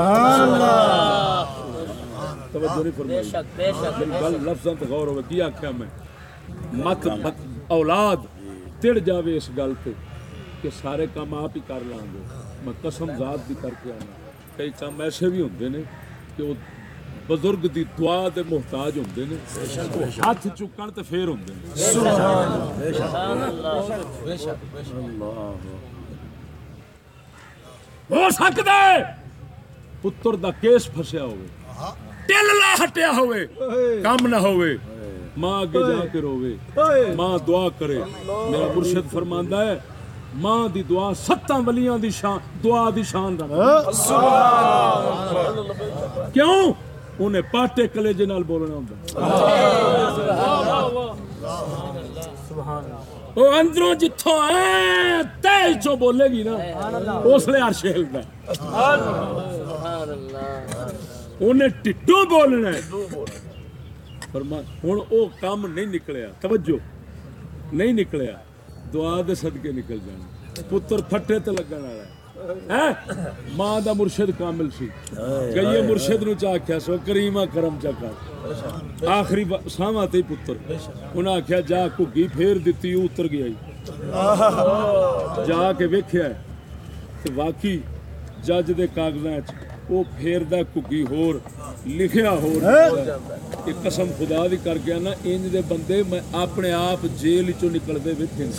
توجہ نہیں فرمائی۔ شک بے شک میری گل لفظاں تے غور ہوے کی آکھیا میں؟ مت اولاد تڑ جاوے اس گل تے کہ سارے کام آپ ہی کر لیں گے۔ میں قسم ذات دی کر کے آنا۔ کئی کام ایسے بھی ہوندے نے کہ وہ بزرگ دی دعا دے محتاج ہوندے نے۔ ہاتھ چکن تے پھر ہوندے نے۔ ہو سکدا ہے پتر دا کیس پھسیا ہوئے۔ ٹل نہ ہٹیا ہوئے۔ کم نہ ہوئے۔ ماں اگے جا کے روے ماں دعا کرے۔ میرا مرشد فرماندا ہے ماں دی دعا ستاں ولیاں دی شان دعا دی شان رکھ۔ کیوں؟ انہیں پاٹے کلیجے نال بولنا ہوندا۔ وہ اندروں جتھوں اے تے چو بولے گی نا اس لیے عرش ہلدا سبحان اللہ۔ انہیں ٹٹو بولنا ہے۔ فرما ہوں او کام نہیں نکلیا۔ توجہ۔ نہیں نکلیا۔ دعا دے صدقے نکل جانا پتر پھٹے تے لگن والا ہے۔ ماں دا مرشد کامل سی۔ گئیے مرشد نو چا آکھیا، سو کریمہ کرم چا کر۔ آخری ساواں تے پتر۔ انہاں آکھیا، جا گھگی پھیر دتی اتر گیا جا کے ویکھیا ہے۔ واقعی جج دے کاغذاں پھیردا گھگی ہور لکھیا ہور۔ کہ قسم خدا دی کر گیا نا انج دے بندے میں اپنے آپ جیل چوں نکلدے ویکھے نے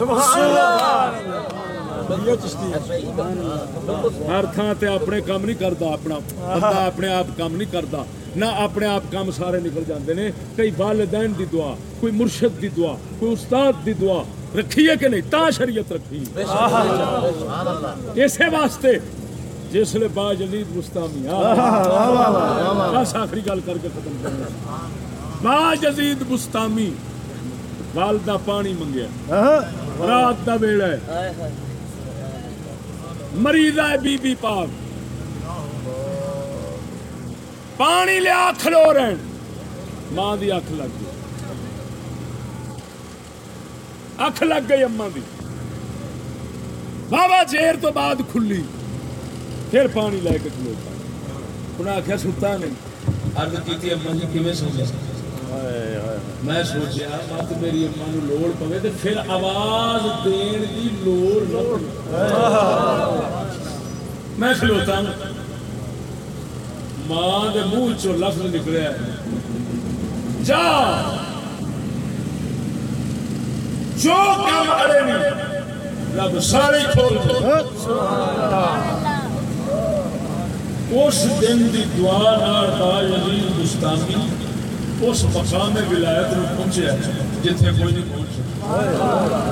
ہر تھان تے اپنے کام نہیں کردا اپنا۔ بندہ اپنے آپ کام نہیں کردا۔ نہ اپنے آپ کام سارے نکل جاندے نے۔ کئی والدین دی دعا کوئی مرشد دی دعا کوئی استاد دی دعا۔ رکھی ہے کہ نہیں؟ تا شریعت رکھی۔ اسی واسطے جس لے با جدید مستامی بس آخری گل کر کے ختم کرنا با جدید مستامی والدہ پانی منگیا۔ رات دا ویڑا ہے۔ ہائے ہائے۔ مریض ہے بی بی پاک۔ پانی لیا کھلو رہن۔ ماں دی اکھ لگ گئی۔ اکھ لگ گئی اما دی۔ بابا جیر تو بعد کھلی۔ پھر پانی لے کے کھلوتا انہیں آخیا ستا نہیں ارد کی اما جی سو میں سوچیا مت میری اما نو لوڑ پوے تے پھر آواز دین دی لوڑ نہ میں کھلوتا ہوں۔ ماں دے منہ چو لفظ نکلیا جا! جو کام اڑے نہیں رب سارے کھول دے۔ اس دن دی دعا نال با یزید مستانی اس مقام ولایت نو پہنچیا جتھے کوئی نہیں پہنچ سکتا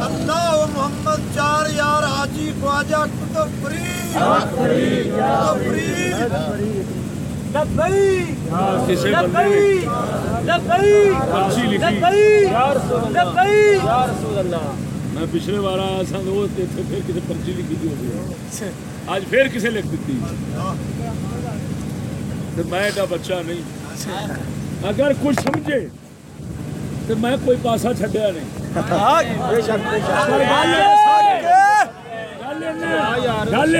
اللہ محمد خواجہ کتب فرید کتب فرید میں پچھلے بار آیا وہ پھر کسی پرچی لکھی ہوگی آج پھر کسے لکھ دیتی۔ تو میں بچہ نہیں۔ اگر کچھ سمجھے تو میں کوئی پاسا چھڈیا نہیں۔ پر گل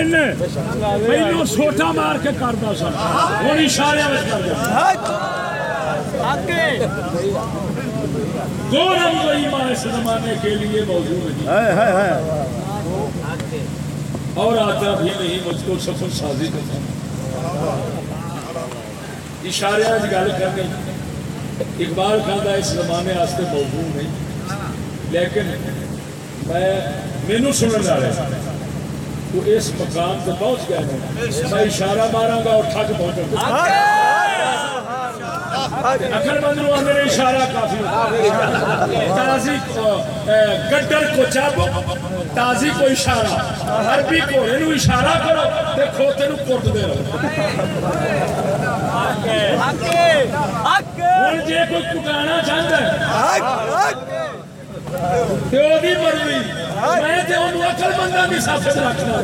پہلو سوٹا مار کے کردا سا ہوں اشارے دو رنگ ایمان اس زمانے کے لیے موجود نہیں اور آتا بھی نہیں مجھ کو سفر سازی کرتا اشارے آج گل کرنی اقبال کہتا اس زمانے واسطے موضوع نہیں لیکن میں مینو سننے والے وہ اس مقام سے پہنچ گیا ہے میں اشارہ مارا گا اور گا اکل مند نو آدھے اشارہ کافی تازی گڈر کو چابو تازی کو اشارہ۔ عربی گھوڑے نو اشارہ کرو تے کھوتے نو کٹ دے ہوں جے کوئی کٹانا چاہتا ہے۔ مرضی۔ میں تے اونوں عقل منداں دی صف رکھنا۔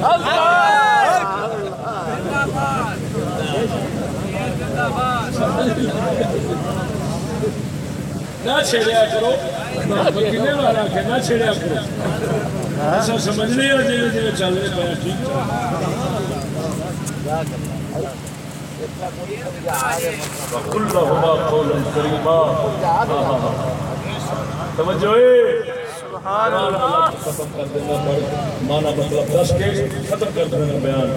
نہ چھیڑیا کرو۔ کنے والا کہ نہ چھیڑیا کرو۔ ایسا سمجھ نہیں ہو جی جی چل رہے پایا ٹھیک ہے وقل لهما قولا كريما توجہ۔ سبحان اللہ ختم کر دینا پر مانا مطلب دس کے ختم کر دینا بیان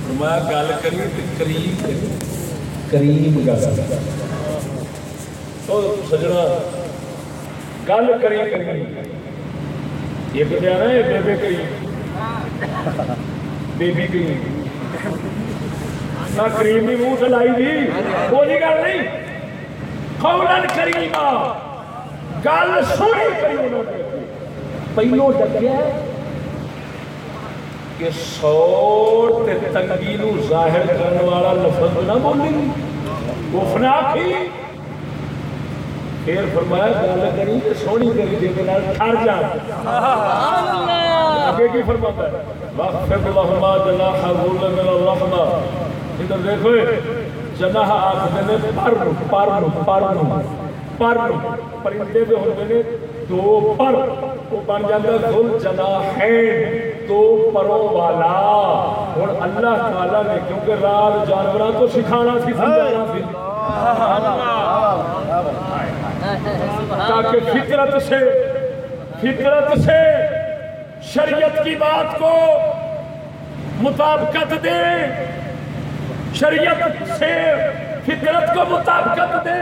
فرمایا گل کری تے کریم کریم گل تو سجنا گل کری کری یہ بتایا نا یہ بیبے کریم بیبی کریم نہ کریم بھی منہ سے لائی دی وہ کوئی گل نہیں قولن کریما گل سونی کری پہلو ڈکیا کہ سوڑ تے تنگی نو ظاہر کرنے والا لفظ نہ بولی۔ گفنا کی۔ پھر فرمایا گل کری تے سونی کری جے دے نال ٹھر جا۔ آگے کی فرماتا ہے؟ وقفت اللہما جناح ذل من الرحمہ ادھر دیکھو جناح آخر نے پر پر پر پر پرندے دے ہوندے نے دو پر وہ بن جاتا ذل جناحین دو پروں والا۔ اور اللہ تعالیٰ نے کیونکہ رات جانوراں کو سکھانا سی سمجھانا سی تاکہ فطرت سے فطرت سے شریعت کی بات کو مطابقت دے۔ شریعت سے فطرت کو مطابقت دے۔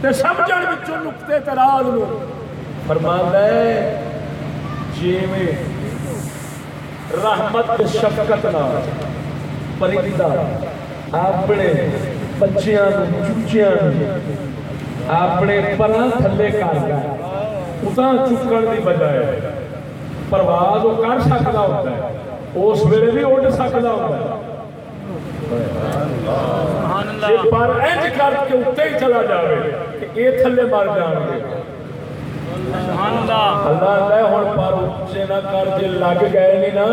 تے سمجھن وچوں نقطے تراز نو۔ فرماندا ہے، جیویں رحمت تے شفقت نال پرندہ اپنے بچیاں نو چچیاں نو، اپنے پراں تھلے کردا ہے۔ اتاں چکن دی بجائے پرواز وہ کر سکتا ہوتا ہے۔ اس ویلے بھی اڈ سکتا ہوتا ہے۔ جی پر انج کر کے اتنے ہی چلا جائے کہ یہ تھلے مر جان گے اللہ۔ اللہ ہوں پر اچے نہ کر جی لگ گئے نہیں نا۔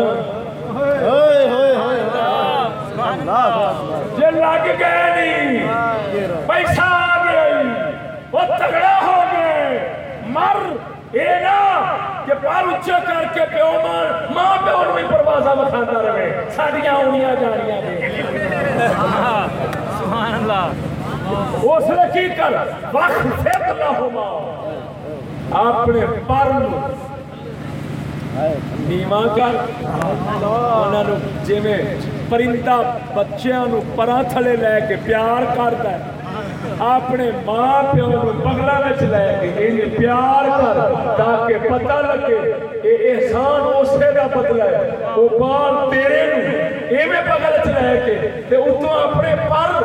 جی لگ گئے نہیں پیسہ آ گیا وہ تگڑا ہو گئے۔ مر۔ اے نا کہ پار اچھا کر کے پیو مار ماں پیو نو ہی پروازہ بکھاتا رہے ساڑیاں اونیاں جانیاں دے۔ سبحان اللہ اس نے کی کر؟ وقت سے اللہ ہما اپنے پر جویں پرندہ بچیاں نو پراں تھلے لے کے پیار کردا ہے۔ اپنے ماں پیو نو بغلا وچ لے کے پیار کر تاکہ پتہ لگے اے احسان اسے دا بدلا ہے۔ او بال تیرے نو ایویں بغل وچ لے کے تے اتوں اپنے پر۔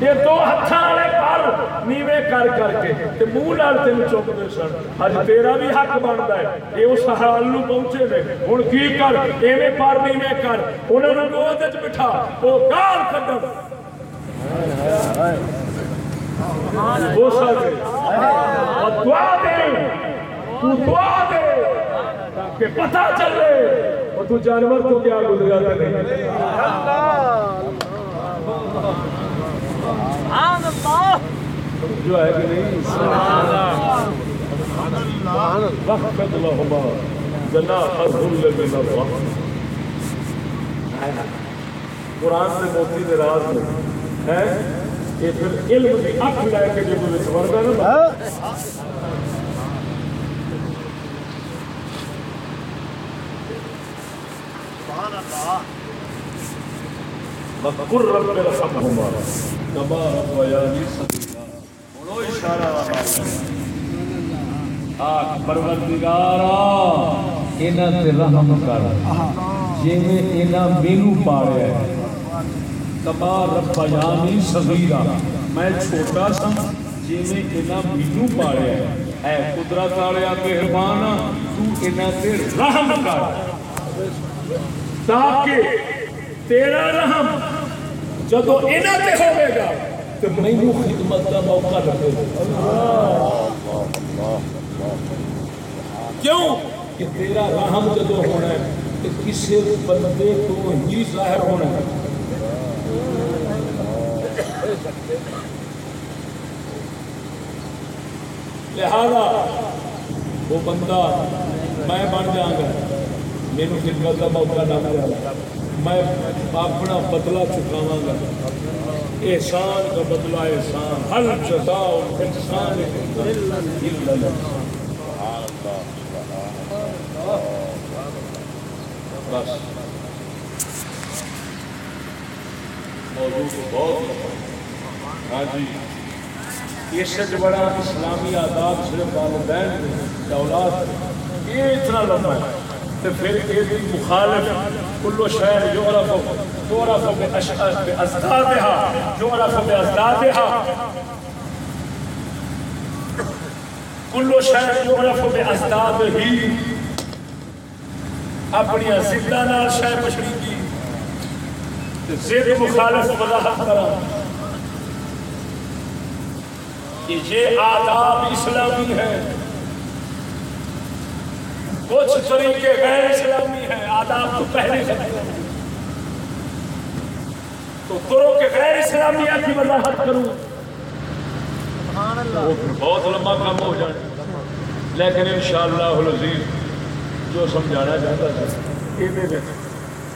یہ دو ہتھاں والے پر نیویں کر کر کے تے منہ نال تینوں چکدے سن۔ اج تیرا بھی حق بندا ہے۔ یہ اس حال نو پہنچے نے۔ ہن کی کر؟ ایویں پر نیویں کر۔ انہاں نوں گود وچ بٹھا۔ او گال کڈن وہ سکے اور دعا دے۔ تو دعا دے۔ تاکہ پتہ چلے۔ اور تو جانور تو کیا گزرا نہیں اللہ! سبحان اللہ۔ جو ہے کہ نہیں سبحان اللہ وقت لهما جناح الذل من الرحمة قرآن سے موتی دے راز میں ہے یہ پھر علم کی اکھ لے کے جو مجھے سورگا نا وقر رب رحمهما كما ربياني صغيرا انہوں اشارہ آخ پروردگارا انہاں تے رحم کر جویں انہاں مینوں پالیا ہے کما ربیانی صغیرہ میں چھوٹا سا جویں انہاں مینوں پالیا ہے اے قدرت والیا مہربان آ، تو انہاں تے رحم کر تاکہ تیرا رحم جدو انہاں تے ہوے گا تو مینوں خدمت کا موقع لگے گا کیوں کہ تیرا رحم جدو ہونا ہے تو کسی بندے کو ہی ظاہر ہونا ہے لہذا وہ بندہ میں بن جاؤں گا میرے خدمت کا موقع نہ ملا میں اپنا بدلہ چکاواں گا۔ احسان کا بدلہ احسان۔ ہر جزا انسان بس۔ موضوع تو بہت ہاں جی۔ اس سے بڑا اسلامی آداب صرف والدین کے اولاد یہ اتنا لمبا ہے۔ تو پھر یہ مخالف کلو شہر یورپ یورپ بأزدادها یورپ بأزدادها کلو شہر یورپ بأزدادہ اپنی زندہ نال شہ پچھڑی کی زید مخالف وضاحت کرا کہ یہ آداب اسلامی ہے۔ کچھ طریقے غیر اسلامی ہیں آداب تو پہلے سے تو کرو کہ غیر اسلامیہ کی وضاحت کروں۔ وہ پھر بہت لمبا کام ہو جائے۔ لیکن انشاءاللہ العزیز جو سمجھانا چاہتا تھا۔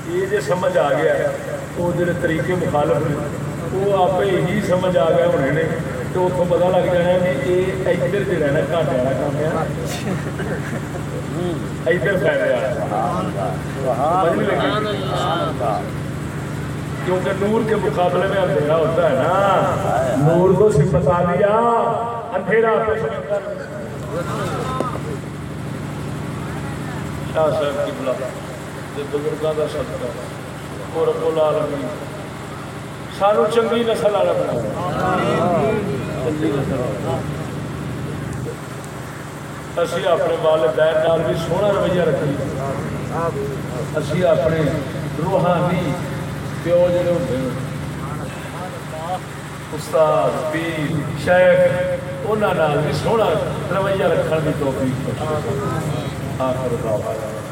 یہ جو سمجھ آ گیا ہے وہ جڑے طریقے مخالف نے وہ آپ ہی سمجھ آ گیا ہونے نے۔ تو اتوں پتا لگ جانا ہے کہ یہ ادھر سے رہنا گھاٹے والا کام ہے۔ ادھر پھیل کیونکہ نور کے مقابلے میں اندھیرا ہوتا ہے نا۔ نور کو صرف بتا دیا اندھیرا۔ شاہ صاحب کی بلا بزرگوں کا صدقہ۔ اور رب العالمین۔ سانو چنگی نسل والا بنا چنگی نسل اسی اپنے والدین نال بھی سونا رویہ رکھیے اسی اپنے روحانی پیو جڑے ہوندے ہیں استاد پیر شیخ انہاں نال بھی سونا رویہ رکھنے کی توفیق آخر دعوانا